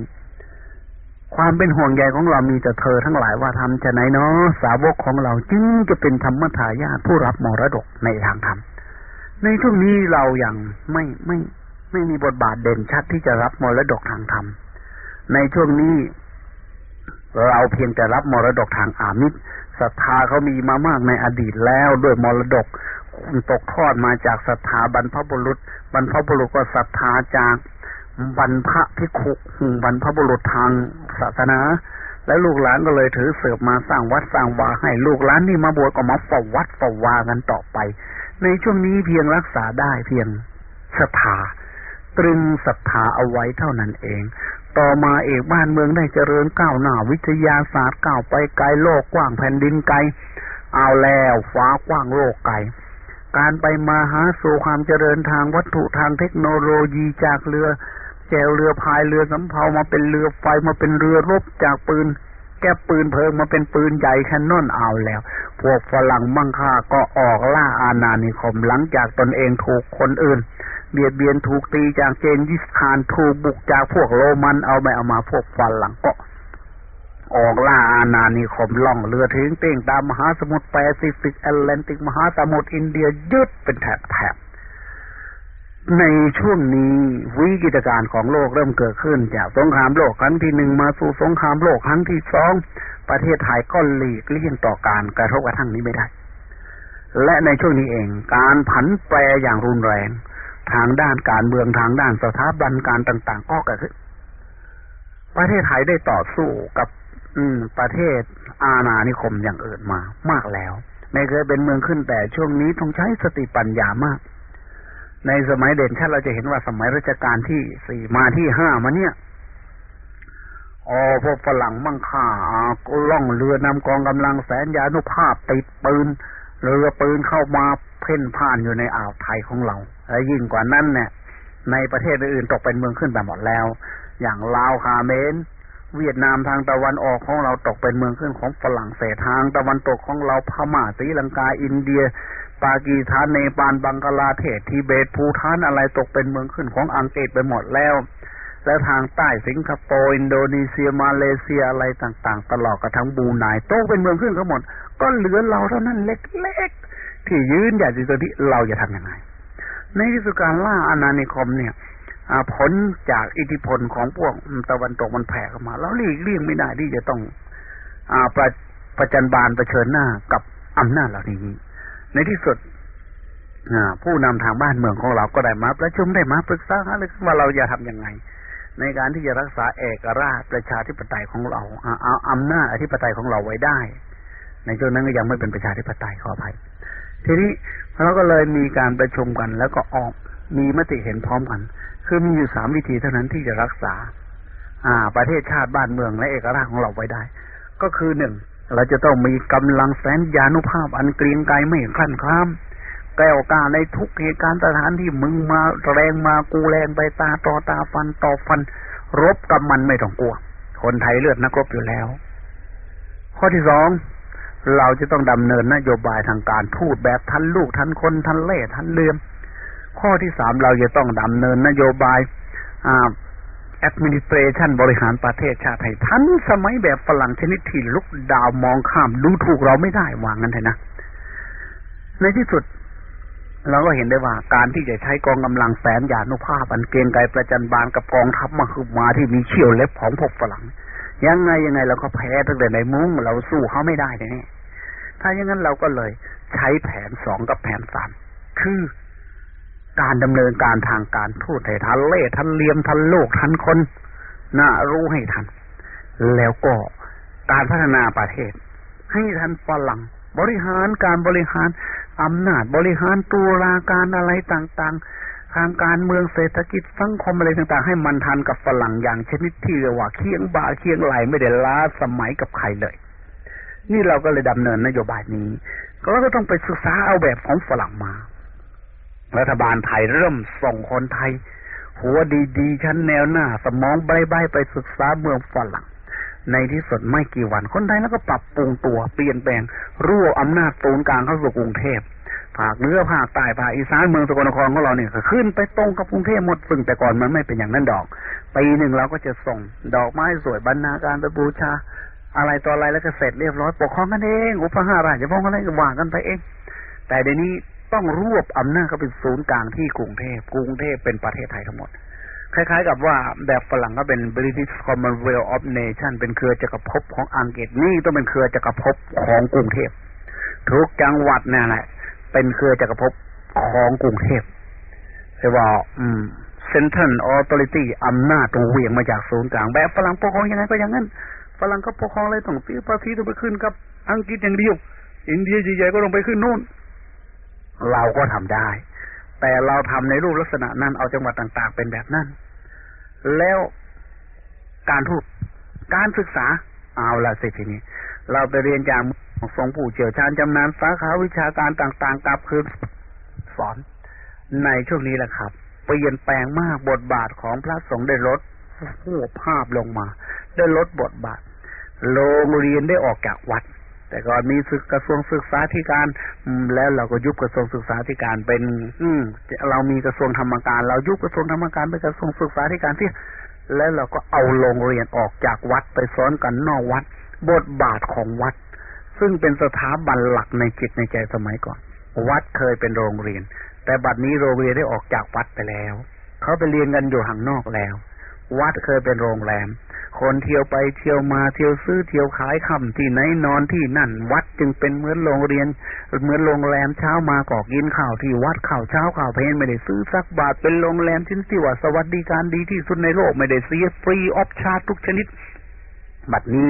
ความเป็นห่วงใยของเรามีแต่เธอทั้งหลายว่าทำจะไหนเนาะสาวกของเราจึงจะเป็นธรรมทายาทผู้รับมรดกในทางธรรมในช่วงนี้เรายัางไม่ไม่ไม่มีบทบาทเด่นชัดที่จะรับมรดกทางธรรมในช่วงนี้เราเพียงแต่รับมรดกทางอามิตร ศรัทธาเขามีมามากในอดีตแล้วด้วยมรดกตกทอดมาจากศรัทธาบรรพบุรุษ บรรพบุรุษก็ศรัทธาจากบรรพพิคุบรรพบุรุษทางศาสนา และลูกหลานก็เลยถือเสืบมาสร้างวัดสร้างวาให้ลูกหลานที่มาบวชก็มาฝวัดฝวากันต่อไป ในช่วงนี้เพียงรักษาได้เพียงศรัทธาตรึงศรัทธาเอาไว้เท่านั้นเอง ต่อมาเอกบ้านเมืองได้เจริญก้าวหน้าวิทยาศาสตร์ก้าวไปไกลโลกกว้างแผ่นดินไกล เอาแล้วฟ้ากว้างโลกไกล การไปมาหาสู่ความเจริญทางวัตถุทางเทคโนโลยีจากเรือแจวเรือพายเรือสำเภามาเป็นเรือไฟมาเป็นเรือรบจากปืน แก้ปืนเพลิงมาเป็นปืนใหญ่แคนนอนเอาแล้ว พวกฝรั่งมั่งค่าก็ออกล่าอาณานิคมหลังจากตนเองถูกคนอื่น เบียดเบียนถูกตีจากเจงกิสข่านถูกบุกจากพวกโรมันเอาไปเอามาพวกฟันหลังก็ออกล่าอาณานิคมล่องเรือถึงเต่งตามมหาสมุทรแปซิฟิกแอตแลนติกมหาสมุทรอินเดียยึดเป็นแถบแถบ ในช่วงนี้วิกฤตการณ์ของโลกเริ่มเกิดขึ้น จากสงครามโลกครั้งที่หนึ่งมาสู่สงครามโลกครั้งที่สองประเทศไทยก็หลีกเลี่ยงต่อการกระทบกระทั่งนี้ไม่ได้ และในช่วงนี้เองการผันแปรอย่างรุนแรง ทางด้านการเมืองทางด้านสถาบันการต่าง ๆ ก็เกิดขึ้น ประเทศไทยได้ต่อสู้กับ อืม ประเทศอาณานิคมอย่างอื่นมามากแล้วไม่เคยเป็นเมืองขึ้นแต่ช่วงนี้ต้องใช้สติปัญญามาก ในสมัยเด่นชัดเราจะเห็นว่าสมัยรัชกาลที่สี่มาที่ห้ามาเนี่ยอ๋อพวกฝรั่งมั่งค่าก็ล่องเรือนำกองกำลังแสนยานุภาพติดปืนเรือปืนเข้ามาเพ่นพ่านอยู่ในอ่าวไทยของเราและยิ่งกว่านั้นเนี่ย ในประเทศอื่นตกเป็นเมืองขึ้นไปหมดแล้ว อย่างลาวคาเมน เวียดนามทางตะวันออกของเราตกเป็นเมืองขึ้นของฝรั่งเศสทางตะวันตกของเราพม่าศรีลังกาอินเดีย ปากีสถานเนปาลบังกลาเทศทิเบตภูฐานอะไรตกเป็นเมืองขึ้นของอังกฤษไปหมดแล้ว และทางใต้สิงคโปร์อินโดนีเซียมาเลเซียอะไรต่าง ๆ ตลอดกระทั่งบูไนตเป็นเมืองขึ้นทั้งหมด ก็เหลือเราเท่านั้นเล็กๆที่ยืนหยัดอยู่ตรงที่เราจะทำยังไง ในที่สุดการล่าอาณานิคมเนี่ยผลจากอิทธิพลของพวกตะวันตกมันแผ่เข้ามาแล้วหลีกเลี่ยงไม่ได้ที่จะต้องอประประจันบานประเชิญหน้ากับอำนาจเหล่านี้ ในที่สุดผู้นำทางบ้านเมืองของเราก็ได้มาประชุมได้มาปรึกษาหารือว่าเราจะทํำยังไง ในการที่จะรักษาเอกราชประชาธิปไตยของเราเอาอำนาจอธิปไตยของเราไว้ได้ ในช่วงนั้นก็ยังไม่เป็นประชาธิปไตยขออภัยทีนี้เราก็เลยมีการประชุมกัน แล้วก็ออกมีมติเห็นพร้อมกัน คือมีอยู่สามวิธีเท่านั้นที่จะรักษา อ่า ประเทศชาติบ้านเมืองและเอกราชของเราไว้ได้ ก็คือหนึ่ง เราจะต้องมีกำลังแสนยานุภาพอันเกรียงไกรไม่ขั้นข้าม แก้วกาในทุกเหตุการณ์สถานที่มึงมาแรงมากูแรงไปตาต่อตาฟันต่อฟัน รบกับมันไม่ต้องกลัว คนไทยเลือดนักรบอยู่แล้ว ข้อที่สองเราจะต้องดำเนินนโยบายทางการทูตแบบทันลูกทันคนทันเล่ทันเลื่อมข้อที่สามเราจะต้องดำเนินนโยบายอ่า administration บริหารประเทศชาติไทยทันสมัยแบบฝรั่งชนิดที่ลุกดาวมองข้ามดูถูกเราไม่ได้วางกันเถอะนะ ในที่สุด เราก็เห็นได้ว่า การที่จะใช้กองกำลังแสนยานุภาพ อันเกรียงไกรประจันบานกับกองทัพมาคือมาที่มีเชี่ยวเล็บของพวกฝรั่งยังไงยังไงเราก็แพ้ตั้งแต่ในมุ้งเราสู้เขาไม่ได้แน่ถ้าอย่างนั้นเราก็เลยใช้แผนสองกับแผนสามคือ การดำเนินการทางการทูตให้ทันเล่ทันเลียมทันโลกทันคนน่ารู้ให้ทัน แล้วก็การพัฒนาประเทศ ให้ทันฝรั่งบริหารการบริหารอำนาจบริหารตัวราการอะไรต่างๆ ทางการเมืองเศรษฐกิจสังคมอะไรต่างๆ ให้มันทันกับฝรั่งอย่างชนิดที่เรียกว่าเคียงบ่าเคียงไหลไม่ได้ล้าสมัยกับใครเลย นี่เราก็เลยดำเนินนโยบายนี้เราก็ต้องไปศึกษาเอาแบบของฝรั่งมา รัฐบาลไทยเริ่มส่งคนไทย หัวดีๆ ชั้นแนวหน้า สมองใบๆไปศึกษาเมืองฝรั่งในที่สุดไม่กี่วันคนไทยแล้วก็ปรับปรุงตัวเปลี่ยนแปลงรั่วอำนาจศูนย์กลางเข้าสู่กรุงเทพภาคเหนือภาคใต้ภาคอีสานเมืองสกลนครของเราเนี่ยขึ้นไปตรงกับกรุงเทพหมดซึ่งแต่ก่อนมันไม่เป็นอย่างนั้นดอกปีหนึ่งเราก็จะส่งดอกไม้สวยบรรณาการไปบูชา อะไรต่ออะไรแล้วก็เสร็จเรียบร้อยปกครองกันเอง อุปหาราชพงอะไรก็ว่ากันไปเอง แต่เดี๋ยวนี้ ต้องรวบอำนาจเขาเป็นศูนย์กลางที่กรุงเทพกรุงเทพเป็นประเทศไทยทั้งหมด คล้ายๆ กับว่าแบบฝรั่งก็เป็น British Commonwealth of Nation เป็นเครือจักรภพของอังกฤษนี่ต้องเป็นเครือจักรภพของกรุงเทพทุกจังหวัดเนี่ยแหละ เป็นเครือจักรภพของกรุงเทพเรียกว่า อืม Central Authority อำนาจตรงเวียงมาจากศูนย์กลางแบบฝรั่งปกครองยังไงก็อย่างนั้นฝรั่งก็ปกครองอะไรต้องเสียภาษีต้องไปขึ้นกับอังกฤษอย่างเดียว อินเดียใหญ่ๆก็ต้องไปขึ้นนู่น เราก็ทำได้ แต่เราทำในรูปลักษณะนั้น เอาจังหวัดต่าง ๆ เป็นแบบนั้น แล้วการทูตการศึกษาเอาละสิทีนี้ เราไปเรียนจากทรงผู้เชี่ยวชาญจำนานสาขาวิชาการต่างๆกลับคืนสอนในช่วงนี้แหละครับเปลี่ยนแปลงมากบทบาทของพระสงฆ์ได้ลดหัวภาพลงมา ได้ลดบทบาทโรงเรียนได้ออกจากวัด แต่ก่อนมีศึกกระทรวงศึกษาธิการแล้วเราก็ยุบกระทรวงศึกษาธิการเป็น อืมเรามีกระทรวงธรรมการ เรายุบกระทรวงธรรมการเป็นกระทรวงศึกษาธิการที่ แล้วเราก็เอาโรงเรียนออกจากวัดไปสอนกันนอกวัด บทบาทของวัด ซึ่งเป็นสถาบันหลักในจิตในใจสมัยก่อน วัดเคยเป็นโรงเรียน แต่บัดนี้โรงเรียนได้ออกจากวัดไปแล้วเขาไปเรียนกันอยู่ห่างนอกแล้ว วัดเคยเป็นโรงแรม คนเที่ยวไปเที่ยวมาเที่ยวซื้อเที่ยวขายคำที่ไหนนอนที่นั่น วัดจึงเป็นเหมือนโรงเรียน เหมือนโรงแรมเช้ามาก็กินข้าวที่วัดข้าวเช้าข้าวเพลนไม่ได้ซื้อสักบาทเป็นโรงแรมที่ที่ว่าสวัสดิการดีที่สุดในโลกไม่ได้เสียฟรีออฟชาร์ทุกชนิด บัดนี้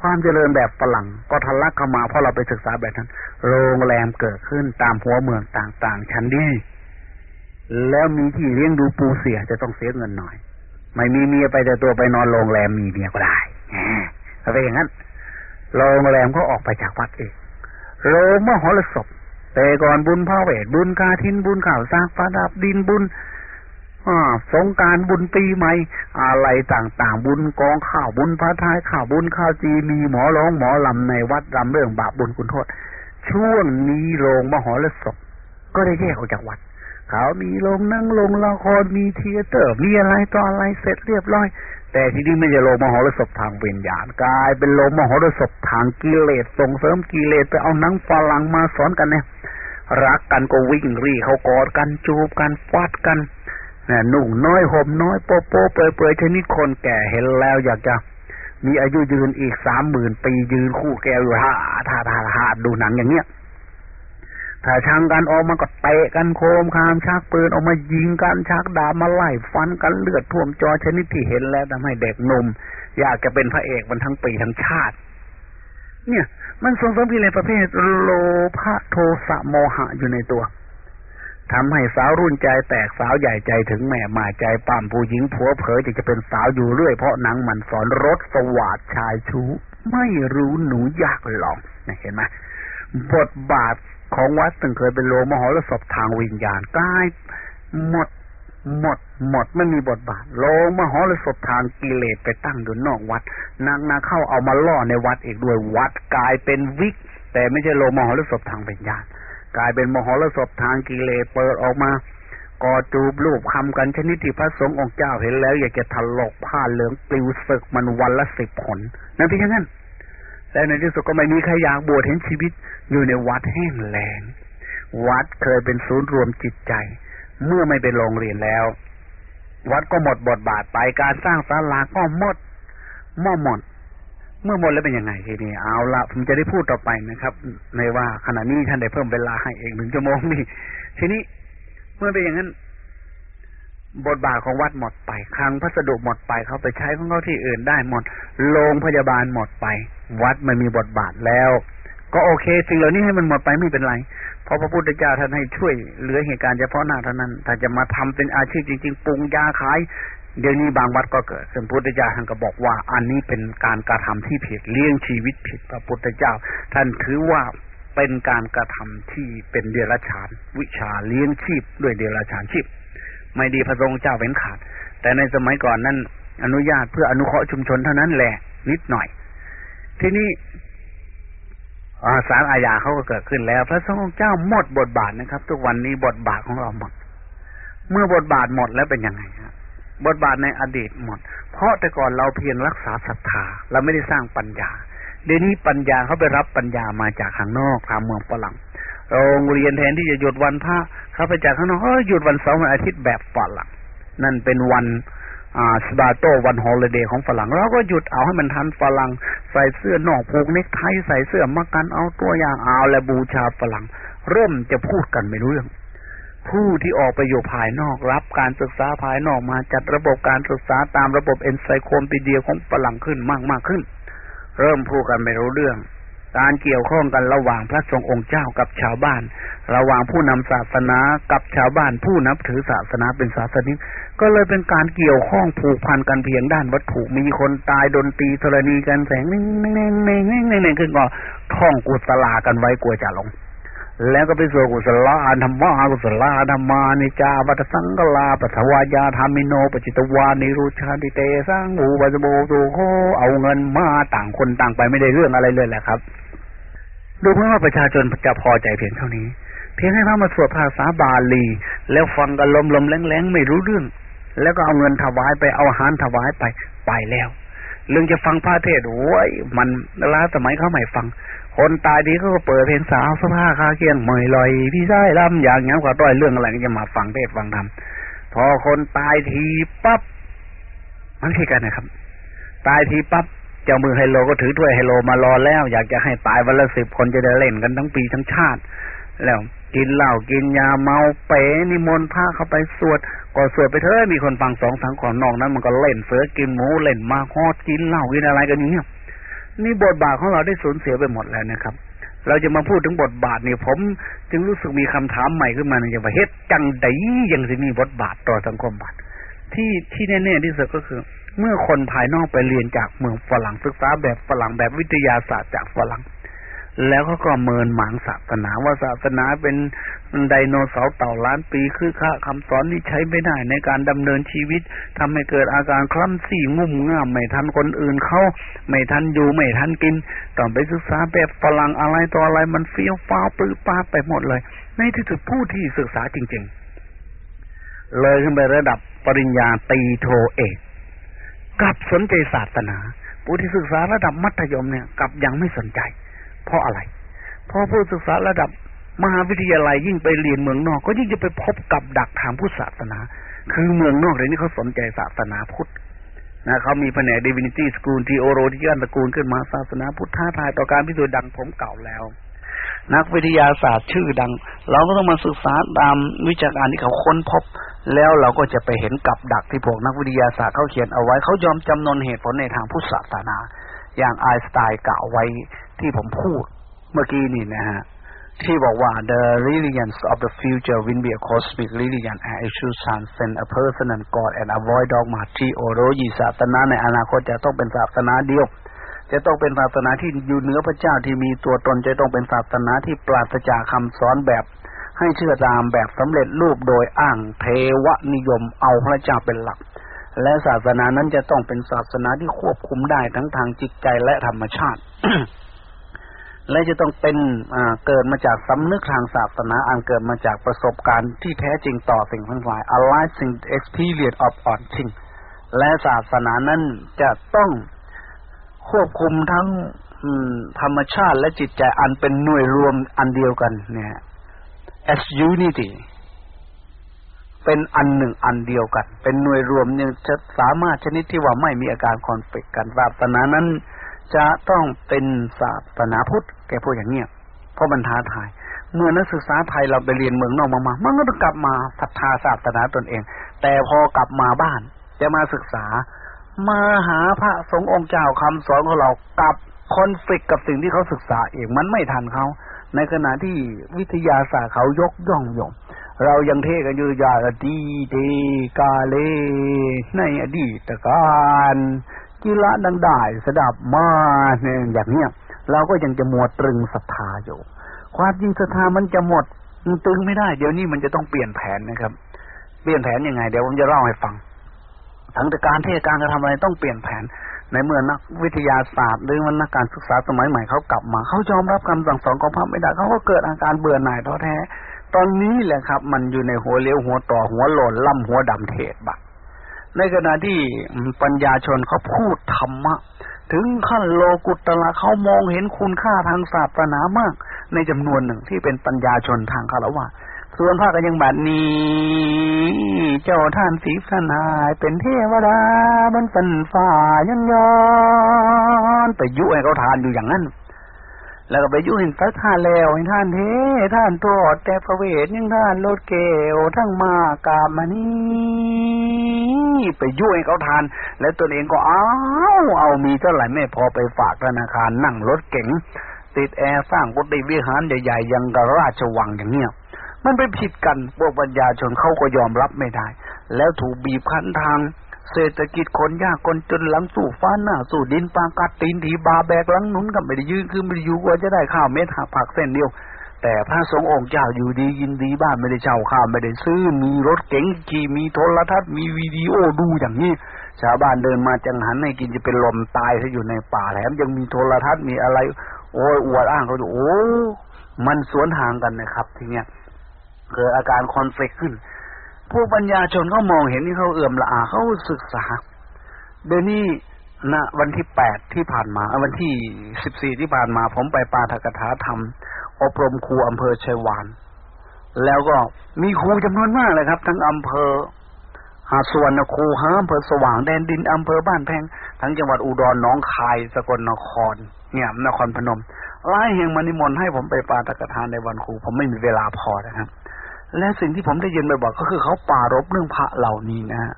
ความเจริญแบบฝรั่งก็ทะลักเข้ามาเพราะเราไปศึกษาแบบนั้น โรงแรมเกิดขึ้นตามหัวเมืองต่างๆ ชั้นดี แล้วมีที่เลี้ยงดูปูเสียจะต้องเสียเงินหน่อย ไม่มีเมียไปแต่ตัวไปนอนโรงแรมมีเมียก็ได้ถ้าเป็นอย่างนั้นโรงแรมก็ออกไปจากวัดเองโรงมหรสพแต่ก่อนบุญพระเวทบุญกาทินบุญข่าวสร้างประดับดินบุญสงการบุญปีใหม่อะไรต่างๆ บุญกองข้าวบุญพระทายข้าวบุญข้าวจีมีหมอร้องหมอลำในวัดรำเรื่องบาปบุญคุณโทษ ช่วงนี้โรงมหรสพก็ได้แยกออกจากวัด เขา มีโรงนั่งโรงละคร มีเทเตอร์ มีอะไรต่ออะไรเสร็จเรียบร้อย แต่ที่นี่ไม่ใช่โรงมหรสพทางเวียญญาณกลาย เป็นโรงมหรสพทางกิเลสส่งเสริมกิเลสไปเอานังฝรั่งมาสอนกันเนี่ยรักกันก็วิ่งรีเขากอดกันจูบกันฟาดกันนะนุ่งน้อยห่มน้อยโป๊ะโป๊เปยเปยชนิดคนแก่เห็นแล้วอยากจะ มีอายุยืนอีกสามหมื่นปียืนคู่แก้วอยู่ท่าท่าท่าท่าดูหนังอย่างเนี้ย ถ้าช่างกันออกมาก็เตะกันโคมคามชักปืนออกมายิงกันชักดาบมาไล่ฟันกันเลือดท่วมจอชนิดที่เห็นแล้วทำให้เด็กหนุ่มอยากจะเป็นพระเอกมันทั้งปีทั้งชาติ เนี่ย มันส่งเสริมกิเลสประเภทโลภะโทสะโมหะอยู่ในตัวทำให้สาวรุ่นใจแตกสาวใหญ่ใจถึงแม่มาใจปั้มผู้หญิงผัวเผยจะจะเป็นสาวอยู่เรื่อยเพราะหนังมันสอนรถสวัสดชายชู้ไม่รู้หนูอยากหลองเห็นไหมบทบาท ของวัดตึงเคยเป็นโลมหรสพทางวิญญาณกลายหมดหมดหมดไม่มีบทบาท โลมหรสพทางกิเลสไปตั้งอยู่นอกวัดนางนาเข้าเอามาล่อในวัดอีกด้วยวัดกลายเป็นวิก แต่ไม่ใช่โลมหรสพทางวิญญาณกลายเป็นมหรสพทางกิเลสเปิดออกมากอจูบรูปคำกันชนิดที่พระสงฆ์องค์เจ้าเห็นแล้ว อยากจะถลกผ้าเหลืองปลิวศึกมันวันละสิบผลนั่นเป็นอย่างนั้น และในที่สุดก็ไม่มีใครอยากบวชเห็นชีวิตอยู่ในวัดแห้งแล้งวัดเคยเป็นศูนย์รวมจิตใจ เมื่อไม่เป็นโรงเรียนแล้ว วัดก็หมดบทบาทไปการสร้างศาลาก็หมดม่อหมด เมื่อหมดแล้วเป็นยังไงทีนี้เอาละผมจะได้พูดต่อไปนะครับ ในว่าขณะนี้ท่านได้เพิ่มเวลาให้เองหนึ่งชั่วโมงนี่ทีนี้ เมื่อเป็นอย่างนั้น บทบาทของวัดหมดไปคลังพัสดุหมดไปเขาไปใช้ของเขาที่อื่นได้หมดโรงพยาบาลหมดไป วัดไม่มีบทบาทแล้ว ก็โอเคสิ่งเหล่านี้ให้มันหมดไปไม่เป็นไร เพราะพระพุทธเจ้าท่านให้ช่วยเหลือเหตุการณ์เฉพาะหน้าเท่านั้นถ้าจะมาทำเป็นอาชีพจริงๆปรุงยาขายเดี๋ยวนี้บางวัดก็เกิดซึ่งพุทธเจ้าท่านก็บอกว่า อันนี้เป็นการกระทำที่ผิดเลี้ยงชีวิตผิดพระพุทธเจ้า ท่านถือว่าเป็นการกระทำที่เป็นเดรัจฉาน วิชาเลี้ยงชีพด้วยเดรัจฉานชีพ ไม่ดีพระทรงเจ้าเป็นขาด แต่ในสมัยก่อนนั้น อนุญาตเพื่ออนุเคราะห์ชุมชนเท่านั้นแหละ นิดหน่อย ทีนี้สารอาญาเขาก็เกิดขึ้นแล้ว พระสงฆ์เจ้าหมดบทบาทนะครับ ทุกวันนี้บทบาทของเราหมด เมื่อบทบาทหมดแล้วเป็นยังไงครับบทบาทในอดีตหมด เพราะแต่ก่อนเราเพียงรักษาศรัทธาเราไม่ได้สร้างปัญญา เดี๋ยวนี้ปัญญาเขาไปรับปัญญามาจากข้างนอกทางเมืองฝรั่ง โรงเรียนแทนที่จะหยุดวันพระเขาไปจากข้างนอกหยุดวันเสาร์วันอาทิตย์แบบฝรั่งนั่นเป็นวันอ่าสบาโตวัน holiday ของฝรั่งเราก็หยุดเอาให้มันทันฝรั่งใส่เสื้อนอกผูกเนคไทใส่เสื้อมักกันเอาตัวอย่างเอาและบูชาฝรั่ง เริ่มจะพูดกันไม่รู้เรื่อง ผู้ที่ออกไปอยู่ภายนอกรับการศึกษาภายนอกมาจัดระบบการศึกษาตามระบบ encyclopedia ของฝรั่งขึ้นมากมากขึ้น เริ่มพูดกันไม่รู้เรื่อง การเกี่ยวข้องกันระหว่างพระสงฆ์องค์เจ้ากับชาวบ้าน ระหว่างผู้นำศาสนากับชาวบ้านผู้นับถือศาสนาเป็นศาสนิกก็เลยเป็นการเกี่ยวข้องผูกพันกันเพียงด้านวัตถุมีคนตายดนตรีธรณีกันแสงนิ่งนิ่งนิ่งนิ่งนิ่งนิ่งขึ้นก็ท่องกุศลากันไว้กลัวจะหลงแล้วก็ไปสู่กุศลาธรรมะกุศลาธรรมานิจาวัตสังกลาปัทวายาธรรมิโนปจิตวานิรุชาติเตสังอูปัสโบตุโคเอาเงินมาต่างคนต่างไปไม่ได้เรื่องอะไรเลยแหละครับ ดูเพื่อว่าประชาชนจะพอใจเพียงเท่านี้ เพียงให้พระมาสวดภาษาบาลี แล้วฟังกันลมลมแรงแรงไม่รู้เรื่อง แล้วก็เอาเงินถวายไปเอาอาหารถวายไปไปแล้ว เรื่องจะฟังพระเทศโอ้ยมันล้าสมัยเขาใหม่ฟัง คนตายดีก็เปิดเพลงสาวสภาคาเคียงเมยลอย พี่ชายลำอย่างงี้กว่าต้อยเรื่องอะไรก็จะมาฟังเทศฟังธรรมพอคนตายทีปั๊บมันใช่กันนะครับ ตายทีปั๊บ เจ้ามือไฮโลก็ถือถ้วยไฮโลมารอแล้ว อยากจะให้ตายวันละสิบคนจะได้เล่นกันทั้งปีทั้งชาติ แล้วกินเหล้ากินยาเมาเป๋นิมนต์พระเข้าไปสวดก็สวดไปเถอะมีคนฟังสองสามก่อนนอกนั้น มันก็เล่นเสือกินหมูเล่นมาฮอดกินเหล้ากินอะไรกันอย่างเงี้ยนี่บทบาทของเราได้สูญเสียไปหมดแล้วนะครับ เราจะมาพูดถึงบทบาทนี่ผม จึงรู้สึกมีคำถามใหม่ขึ้นมาอย่างว่าเฮ็ดจังไดยังจะมีบทบาทต่อสังคมบาทที่ที่แน่ๆที่สุดก็คือ เมื่อคนภายนอกไปเรียนจากเมืองฝรั่งศึกษาแบบฝรั่งแบบวิทยาศาสตร์จากฝรั่ง แล้วเขาก็เมินหมางศาสนาว่าศาสนาเป็นไดโนเสาร์เต่าล้านปีคือค่าคำสอนที่ใช้ไม่ได้ในการดำเนินชีวิตทำให้เกิดอาการคล้ำสี่งุ่มง่ามไม่ทันคนอื่นเขาไม่ทันอยู่ไม่ทันกินต้องไปศึกษาแบบฝรั่งอะไรต่ออะไรมันเฟี้ยวฟ้าวปื้อป้าไปหมดเลย ในที่สุดผู้ที่ศึกษาจริง ๆ เลยขึ้นไประดับปริญญาตีโทเอก กลับสนใจศาสนาผู้ที่ศึกษาระดับมัธยมเนี่ยกลับยังไม่สนใจ เพราะอะไร เพราะผู้ศึกษาระดับมหาวิทยาลัยยิ่งไปเรียนเมืองนอก ก็ยิ่งจะไปพบกับดักทางพุทธศาสนา คือเมืองนอกเดี๋ยวนี้เขาสนใจศาสนาพุทธนะเขามีแผนก divinity school ทีโอโรที่ยันตระกูลขึ้นมาศาสนาพุทธท้าทายต่อการพิสูจน์ดังผมเก่าแล้ว นักวิทยาศาสตร์ชื่อดัง เราก็ต้องมาศึกษาตามวิชาการที่เขาค้นพบ แล้วเราก็จะไปเห็นกับดักที่พวกนักวิทยาศาสตร์เขาเขียนเอาไว้ เขายอมจำนนเหตุผลในทางพุทธศาสนา อย่างไอสไตน์กล่าวไว้ที่ผมพูดเมื่อกี้นี่นะฮะ ที่บอกว่า the religions of the future will be a cosmic religion and it should transcend a person and God and avoid dogma ที่โอโรยีศาสนาในอนาคตจะต้องเป็นศาสนาเดียว จะต้องเป็นศาสนาที่อยู่เหนือพระเจ้าที่มีตัวตนจะต้องเป็นศาสนาที่ปราศจากคำสอนแบบ ให้เชื่อตามแบบสำเร็จรูปโดยอ้างเทวนิยมเอาพระเจ้าเป็นหลัก และศาสนานั้นจะต้องเป็นศาสนาที่ควบคุมได้ทั้งทางจิตใจและธรรมชาติ และจะต้องเป็นเกิดมาจากสำนึกทางศาสนาอันเกิดมาจากประสบการณ์ที่แท้จริงต่อสิ่งทั้งหลาย a lasting experience of all things และศาสนานั้นจะต้องควบคุมทั้งธรรมชาติและจิตใจอันเป็นหน่วยรวมอันเดียวกันเนี่ย as unity เป็นอันหนึ่งอันเดียวกัน เป็นหน่วยรวมเนี่ยจะสามารถชนิดที่ว่าไม่มีอาการคอนฟ lict กันศาสนานั้น จะต้องเป็นศาสนาพุทธแกพูดอย่างเนี้ยเพราะมันท้าทาย เมื่อนักศึกษาไทยเราไปเรียนเมืองนอกมามันก็ต้องกลับมาศรัทธาศาสนาตนเอง แต่พอกลับมาบ้าน จะมาศึกษา มาหาพระสงฆ์องค์เจ้าคำสอนของเรากับคอนฟ lict กับสิ่งที่เขาศึกษาเองมันไม่ทันเขา ในขณะที่วิทยาศาสตร์เขายกย่องยงเรายังเทกันอยู่ยาดีเดกาเล ในอดีตการกีฬาดังได้สดับมาเนี่ยอย่างเนี้ยเราก็ยังจะหมดตรึงศรัทธาอยู่ ความจริงศรัทธามันจะหมดมันตึงไม่ได้ เดี๋ยวนี้มันจะต้องเปลี่ยนแผนนะครับ เปลี่ยนแผนยังไง เดี๋ยวผมจะเล่าให้ฟังทั้งแต่การเทศการกระทำอะไรต้องเปลี่ยนแผน ในเมื่อนักวิทยาศาสตร์หรือว่านักการศึกษาสมัยใหม่เขากลับมาเขายอมรับคำสั่งสอนของพระไม่ได้เขาก็เกิดอาการเบื่อหน่ายท้อแท้ ตอนนี้แหละครับ มันอยู่ในหัวเลี้ยวหัวต่อหัวหล่นล่ำหัวดำเทศบะในขณะที่ปัญญาชนเขาพูดธรรมะ ถึงขั้นโลกุตละเขามองเห็นคุณค่าทางศาสนามาก ในจำนวนหนึ่งที่เป็นปัญญาชนทางคารวะ ส่วนพระก็ยังแบบนี้ เจ้าท่านสีสนายเป็นเทวดาบนสันฝ่ายันยอนไปยุให้เขาทานอยู่อย่างนั้น แล้วก็ไปยุหินสักท่านแล้วให้ท่านเทท่านตัวแต่ประเวทยังท่านโลดเกวทั้งมากามานี่ไปยุให้เขาทาน แล้วตัวเองก็เอาเอามีเท่าไหร่ไม่พอไปฝากธนาคารนั่งรถเก๋งติดแอร์สร้างกุฏิวิหารใหญ่ๆยังกรราชวังอย่างเนี้ย มันไปผิดกันพวกปัญญาชนเขาก็ยอมรับไม่ได้ แล้วถูกบีบคั้นทาง เศรษฐกิจคนยากคนจนหลังสู้ฟ้าหน้าสู้ดินปางกัดตีนถีบาแบกหลังนุนกันไม่ได้ยืนคือไม่ได้อยู่ว่าจะได้ข้าวเม็ดหักผักเส้นเดียว แต่พระสงฆ์องค์เจ้าอยู่ดียินดีบ้านไม่ได้เช่าข้าวไม่ได้ซื้อมีรถเก๋งขี่มีโทรทัศน์มีวิดีโอดูอย่างนี้ชาวบ้านเดินมาจังหันให้กินจะเป็นลมตายถ้าอยู่ในป่าแถมยังมีโทรทัศน์มีอะไร โอ้ยอวดอ้างเขาดูโอ้ มันสวนทางกันนะครับ ทีเนี้ย เกิดอาการคอนฟ lict ขึ้นผู้ปัญญาชนเขามองเห็นที่เขาเอื่อมละอาเขาศึกษา เดี๋ยวนี้ณวันที่แปดที่ผ่านมาวันที่สิบสี่ที่ผ่านมา ผมไปปาฐกถาธรรม อบรมครูอำเภอชัยวาน แล้วก็มีครูจำนวนมากเลยครับ ทั้งอำเภอหาส่วนครูหาอำเภอสว่างแดนดินอำเภอบ้านแพงทั้งจังหวัดอุดรหนองคายสกลนคร เนี่ยนครพนมหลายแห่งมานิมนต์ให้ผมไปปาฐกถาในวันครู ผมไม่มีเวลาพอนะครับ และสิ่งที่ผมได้ยินบ่อยๆก็คือเขาปารบเรื่องพระเหล่านี้นะฮะ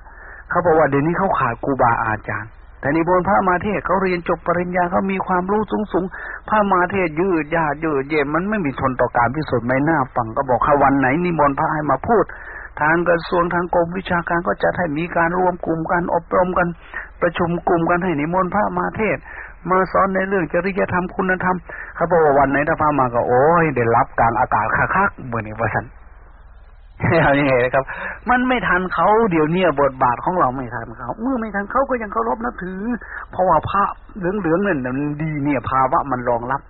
เขาบอกว่าเดี๋ยวนี้เขาขาดครูบาอาจารย์ แต่นิมนต์พระมาเทศเขาเรียนจบปริญญาเขามีความรู้สูงสูงพระมาเทศยืดยาดยืดเย็นมันไม่มีทนต่อการพิสูจน์ไม่น่าฟังก็บอกค่ะวันไหนนิมนต์พระให้มาพูด ทางกระทรวงทางกรมวิชาการก็จะให้มีการรวมกลุ่มกันอบรมกัน ประชุมกลุ่มกันให้นิมนต์พระมาเทศมาสอนในเรื่องจริยธรรมคุณธรรมเขาบอกว่าวันไหนถ้าพระมาก็โอ้ยได้รับกางอากาศคักๆเหมือนในวัน นั้นเอาอย่างไงนะครับ มันไม่ทันเขาเดี๋ยวนี้บทบาทของเราไม่ทันเขาเมื่อไม่ทันเขาก็ยังเคารพนับถือ เพราะว่าพระเหลืองๆนั่นมันดีเนี่ยภาวะมันรองรับ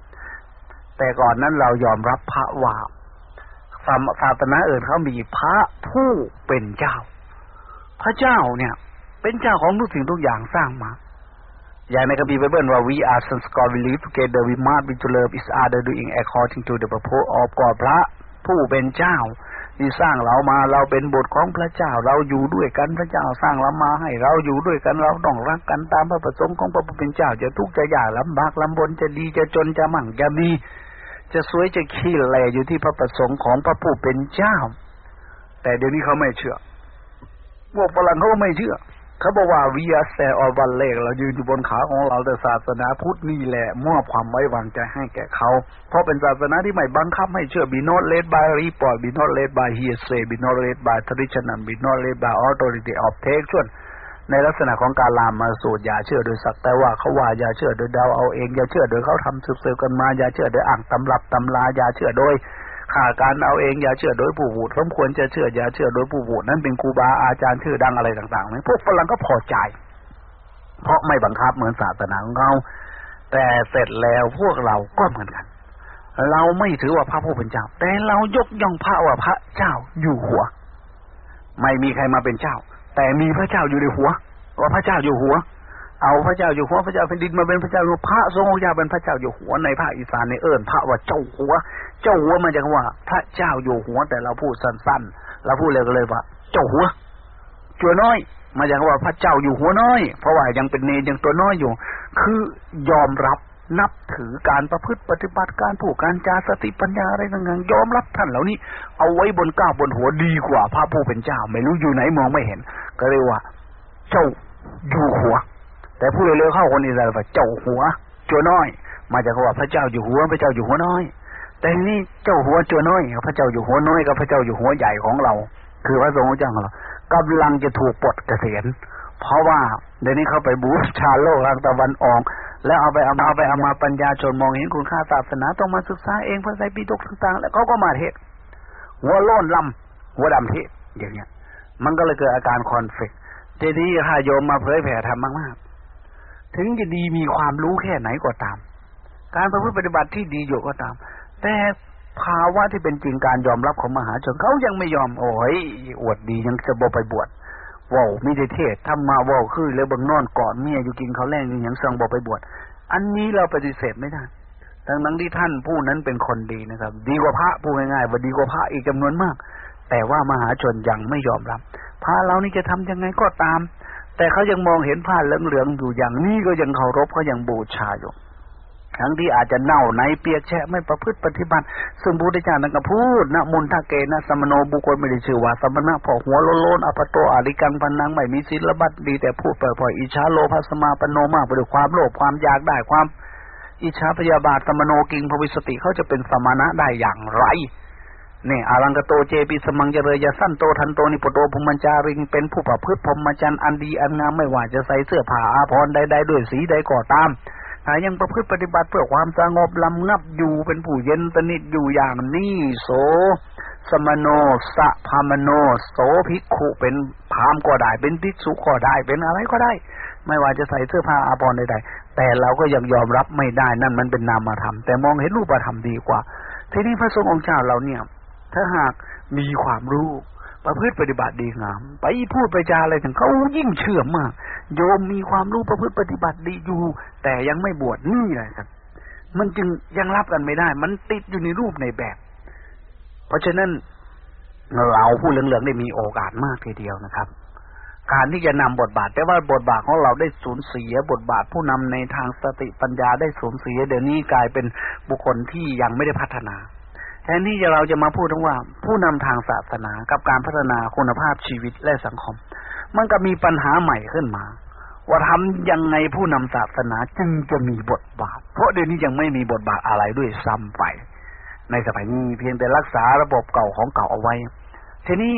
แต่ก่อนนั้นเรายอมรับพระว่าศาสนาอื่นเขามีพระผู้เป็นเจ้า พระเจ้าเนี่ย เป็นเจ้าของทุกสิ่งทุกอย่างสร้างมา อย่างในคัมภีร์ไบเบิลว่า we are sons God we live together we must be to love each other doing according to the purpose of God พระผู้เป็นเจ้า ที่สร้างเรามาเราเป็นบทของพระเจ้า เราอยู่ด้วยกันพระเจ้าสร้างเรามาให้เราอยู่ด้วยกันเราต้องรักกันตามพระประสงค์ของพระผู้เป็นเจ้าจะทุกข์จะยากลำบากลำบนจะดีจะจนจะมั่งจะมีจะสวยจะขี้แหล่อยู่ที่พระประสงค์ของพระผู้เป็นเจ้า แต่เดี๋ยวนี้เขาไม่เชื่อพวกฝรั่งเขาไม่เชื่อ เขาบอกว่า we are stand own leg เรายืนอยู่บนขาของเราแต่ศาสนาพุทธนี่แหละมอบความไว้วางใจให้แก่เขา เพราะเป็นศาสนาที่ไม่บังคับให้เชื่อ be not led by report be not led by hearsay be not led by tradition be not led by authority of textual ในลักษณะของกาลามสูตรอย่าเชื่อโดยสักแต่ว่าเขาว่าอย่าเชื่อโดยเดาเอาเองอย่าเชื่อโดยเขาทำสืบๆกันมาอย่าเชื่อโดยอ้างตำรับตำราอย่าเชื่อโดย ข่าการเอาเองอย่าเชื่อโดยผู้บูดสมควรจะเชื่ออย่าเชื่อโดยผู้บูดนั้นเป็นครูบาอาจารย์ชื่อดังอะไรต่างๆไหมพวกฝรั่งก็พอใจ เพราะไม่บังคับเหมือนศาสนาของเขาแต่เสร็จแล้วพวกเราก็เหมือนกัน เราไม่ถือว่าพระผู้เป็นเจ้า แต่เรายกย่องพระว่าพระเจ้าอยู่หัว ไม่มีใครมาเป็นเจ้า แต่มีพระเจ้าอยู่ในหัวว่าพระเจ้าอยู่หัว เอาพระเจ้าอยู่หัวพระเจ้าแผ่นดินมาเป็นพระเจ้าพระทรงองค์เจ้าเป็นพระเจ้าอยู่หัวในภาคอีสานในเอิญพระว่าเจ้าหัว เจ้าหัวมาจากว่า พระเจ้าอยู่หัวแต่เราพูดสั้นๆเราพูดเลยก็เลยว่า เจ้าหัวจัวน้อย มาจากว่าพระเจ้าอยู่หัวน้อย เพราะว่ายังเป็นเนรยังตัวน้อยอยู่ คือยอมรับนับถือการประพฤติปฏิบัติการผูกการจาสติปัญญาอะไรต่างๆยอมรับท่านเหล่านี้ เอาไว้บนก้าวบนหัวดีกว่าพระผู้เป็นเจ้า ไม่รู้อยู่ไหนมองไม่เห็น ก็เลยว่า เจ้าอยู่หัว แต่ผู้เร็วเข้าคนอิสราเอลว่าเจ้าหัวจัวน้อย มาจากว่าพระเจ้าอยู่หัวพระเจ้าอยู่หัวน้อย แต่นี่เจ้าหัวจัวน้อยพระเจ้าอยู่หัวน้อยกับพระเจ้าอยู่หัวใหญ่ของเรา คือพระทรงฆ์เจ้าของเรากำลังจะถูกปลดเกษียณเพราะว่าเดี๋ยวนี้เขาไปบูชาโลกทางตะวันออก แล้วเอาไปเอามาเอาไปเอามาปัญญาชนมองเห็นคุณค่าศาสนาต้องมาศึกษาเองพระไตรปิฎกต่างๆ แล้วเขาก็มาเทศหัวโล้นลำหัวดำเทศอย่างเงี้ย มันก็เลยเกิดอาการคอนฟ lict ทีนี้ถ้าโยมมาเผยแผ่ทำมาก ถึงจะดีมีความรู้แค่ไหนก็ตาม การประพฤติปฏิบัติที่ดีอยู่ก็ตาม แต่ภาวะที่เป็นจริงการยอมรับของมหาชนเขายังไม่ยอมโอ้ยอวดดียังจะบอไปบวชว้าวมีได้เทศทำมาว้าวคือแล้วบังนอนกอดเมียอยู่กินเขาแรงยังสั่งบอไปบวชอันนี้เราปฏิเสธไม่ได้ดังนั้นที่ท่านผู้นั้นเป็นคนดีนะครับ ดีกว่าพระผู้ง่ายๆว่าดีกว่าพระอีกจำนวนมาก แต่ว่ามหาชนยังไม่ยอมรับพระเรานี่จะทำยังไงก็ตาม แต่เขายังมองเห็นผ้าเหลืองๆอยู่อย่างนี้ก็ยังเคารพเขายังบูชาอยู่ทั้งที่อาจจะเน่าในเปียกแฉะไม่ประพฤติปฏิบัติ ซึ่งพุทธเจ้านั่นก็พูดนะมุณฑะเกนะสมโณ บุคคลไม่ได้ชื่อว่าสมณะพอหัวโลนอัพพะโตอะลิกังภะณังไม่มีศีลวัตรดีแต่พูดเปล่อยอิจฉาโลภะสมาปันโนมากไปด้วยความโลภความอยากได้ความ อิจฉาพยาบาทสมโณกิงภะวิสสะติเขาจะเป็นสมณะได้อย่างไร เนี่ยอารังกโตเจปิสมังเจริยาสั้นโตทันโตนิปโตภุมจาริงเป็นผู้ประพฤติพรหมจรรย์อันดีอันงามไม่ว่าจะใส่เสื้อผ้าอาภรณ์ใดๆด้วยสีใดก็ตามหายังประพฤติปฏิบัติเพื่อความสงบลำงับอยู่เป็นผู้เย็นสนิทอยู่อย่างนี้โสสมโนสะพามโนโสภิกขุเป็นพามก็ได้ เป็นภิกษุก็ได้เป็นอะไรก็ได้ ไม่ว่าจะใส่เสื้อผ้าอาภรณ์ใดๆแต่เราก็ยังยอมรับไม่ได้นั่นมันเป็นนามธรรมแต่มองเห็นรูปธรรมดีกว่า ทีนี้พระสงฆ์องค์เจ้าเราเนี่ย ถ้าหากมีความรู้ประพฤติปฏิบัติดีงาม ไปพูดไปจาอะไรถึงเขายิ่งเชื่อมาก โยมมีความรู้ประพฤติปฏิบัติดีอยู่ แต่ยังไม่บวชนี่แหละครับ มันจึงยังรับกันไม่ได้ มันติดอยู่ในรูปในแบบ เพราะฉะนั้นเราผู้เหลืองๆได้มีโอกาสมากทีเดียวนะครับ การที่จะนำบทบาท แต่ว่าบทบาทของเราได้สูญเสีย บทบาทผู้นำในทางสติปัญญาได้สูญเสีย เดี๋ยวนี้กลายเป็นบุคคลที่ยังไม่ได้พัฒนา แทนที่จะเราจะมาพูดถึงว่า ผู้นำทางศาสนากับการพัฒนาคุณภาพชีวิตและสังคม มันก็มีปัญหาใหม่ขึ้นมา ว่าทำยังไงผู้นำศาสนาจึงจะมีบทบาท เพราะเดี๋ยวนี้ยังไม่มีบทบาทอะไรด้วยซ้ำไป ในสมัยนี้เพียงแต่รักษาระบบเก่าของเก่าเอาไว้ ทีนี้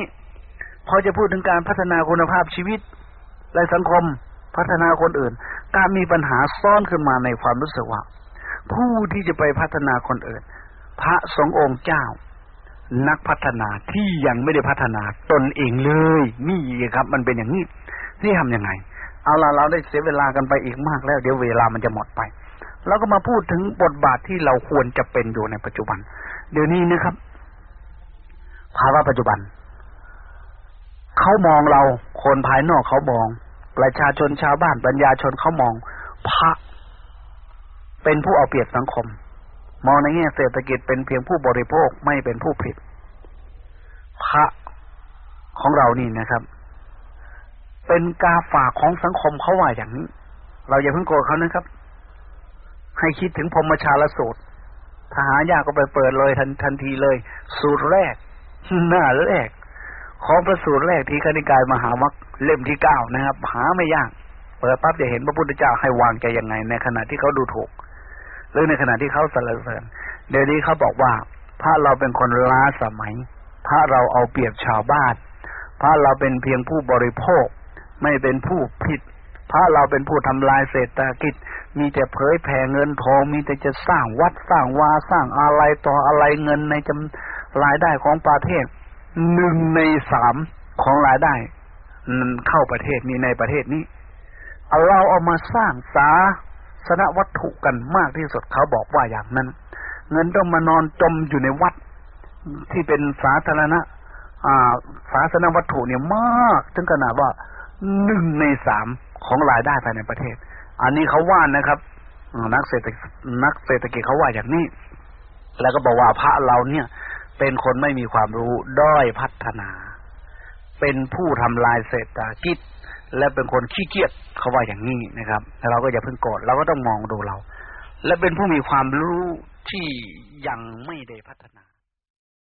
พอจะพูดถึงการพัฒนาคุณภาพชีวิตและสังคมพัฒนาคนอื่น การมีปัญหาซ่อนขึ้นมาในความรู้สึกว่า ผู้ที่จะไปพัฒนาคนอื่น พระสงฆ์องค์เจ้า นักพัฒนาที่ยังไม่ได้พัฒนาตนเองเลย นี่ครับ มันเป็นอย่างนี้นี่ทำยังไง เอาละเราได้เสียเวลากันไปอีกมากแล้ว เดี๋ยวเวลามันจะหมดไปเราก็มาพูดถึงบทบาทที่เราควรจะเป็นอยู่ในปัจจุบัน เดี๋ยวนี้นะครับ ภาวะปัจจุบัน เขามองเราคนภายนอกเขามอง ประชาชนชาวบ้านปัญญาชนเขามอง พระ เป็นผู้เอาเปรียบสังคม มองในแง่เศรษฐกิจเป็นเพียงผู้บริโภคไม่เป็นผู้ผิด พระของเรานี่นะครับ เป็นกาฝากของสังคมเขาว่าอย่างนี้ เราอย่าเพิ่งโกรธเขานะครับ ให้คิดถึงพรมชาลสูตรถ้าหายากก็ไปเปิดเลยทันทันทีเลย สูตรแรก หน้าแรก ของพระสูตรแรกที่คณิกายมหาวัคเล่มที่เก้านะครับ หาไม่ยาก เปิดปั๊บจะเห็นพระพุทธเจ้าให้วางใจยังไง ในขณะที่เขาดูถูก หรือในขณะที่เขาสรรเสริญเดี๋ยวนี้เขาบอกว่า พระเราเป็นคนล้าสมัย พระเราเอาเปรียบชาวบ้าน พระเราเป็นเพียงผู้บริโภค ไม่เป็นผู้ผิด พระเราเป็นผู้ทำลายเศรษฐกิจ มีแต่เผยแผ่เงินทอง มีแต่จะสร้างวัดสร้างวาสร้างอะไรต่ออะไรเงินในจำรายได้ของประเทศหนึ่งในสามของรายได้เข้าประเทศนี้ในประเทศนี้เอาเราเอามาสร้างสา สนวัตถุกันมากที่สุดเขาบอกว่าอย่างนั้น เงินต้องมานอนจมอยู่ในวัด ที่เป็นสาธารณะอ่าศาสนวัตถุเนี่ยมากถึงขนาดว่าหนึ่งในสามของรายได้ภายในประเทศ อันนี้เขาว่านะครับ นักเศรษฐนักเศรษฐกิจเขาว่าอย่างนี้ แล้วก็บอกว่าพระเราเนี่ย เป็นคนไม่มีความรู้ด้อยพัฒนา เป็นผู้ทำลายเศรษฐกิจ และเป็นคนขี้เกียจเขาว่าอย่างนี้นะครับเราก็อย่าเพิ่งโกรธเราก็ต้องมองดูเรา และเป็นผู้มีความรู้ที่ยังไม่ได้พัฒนา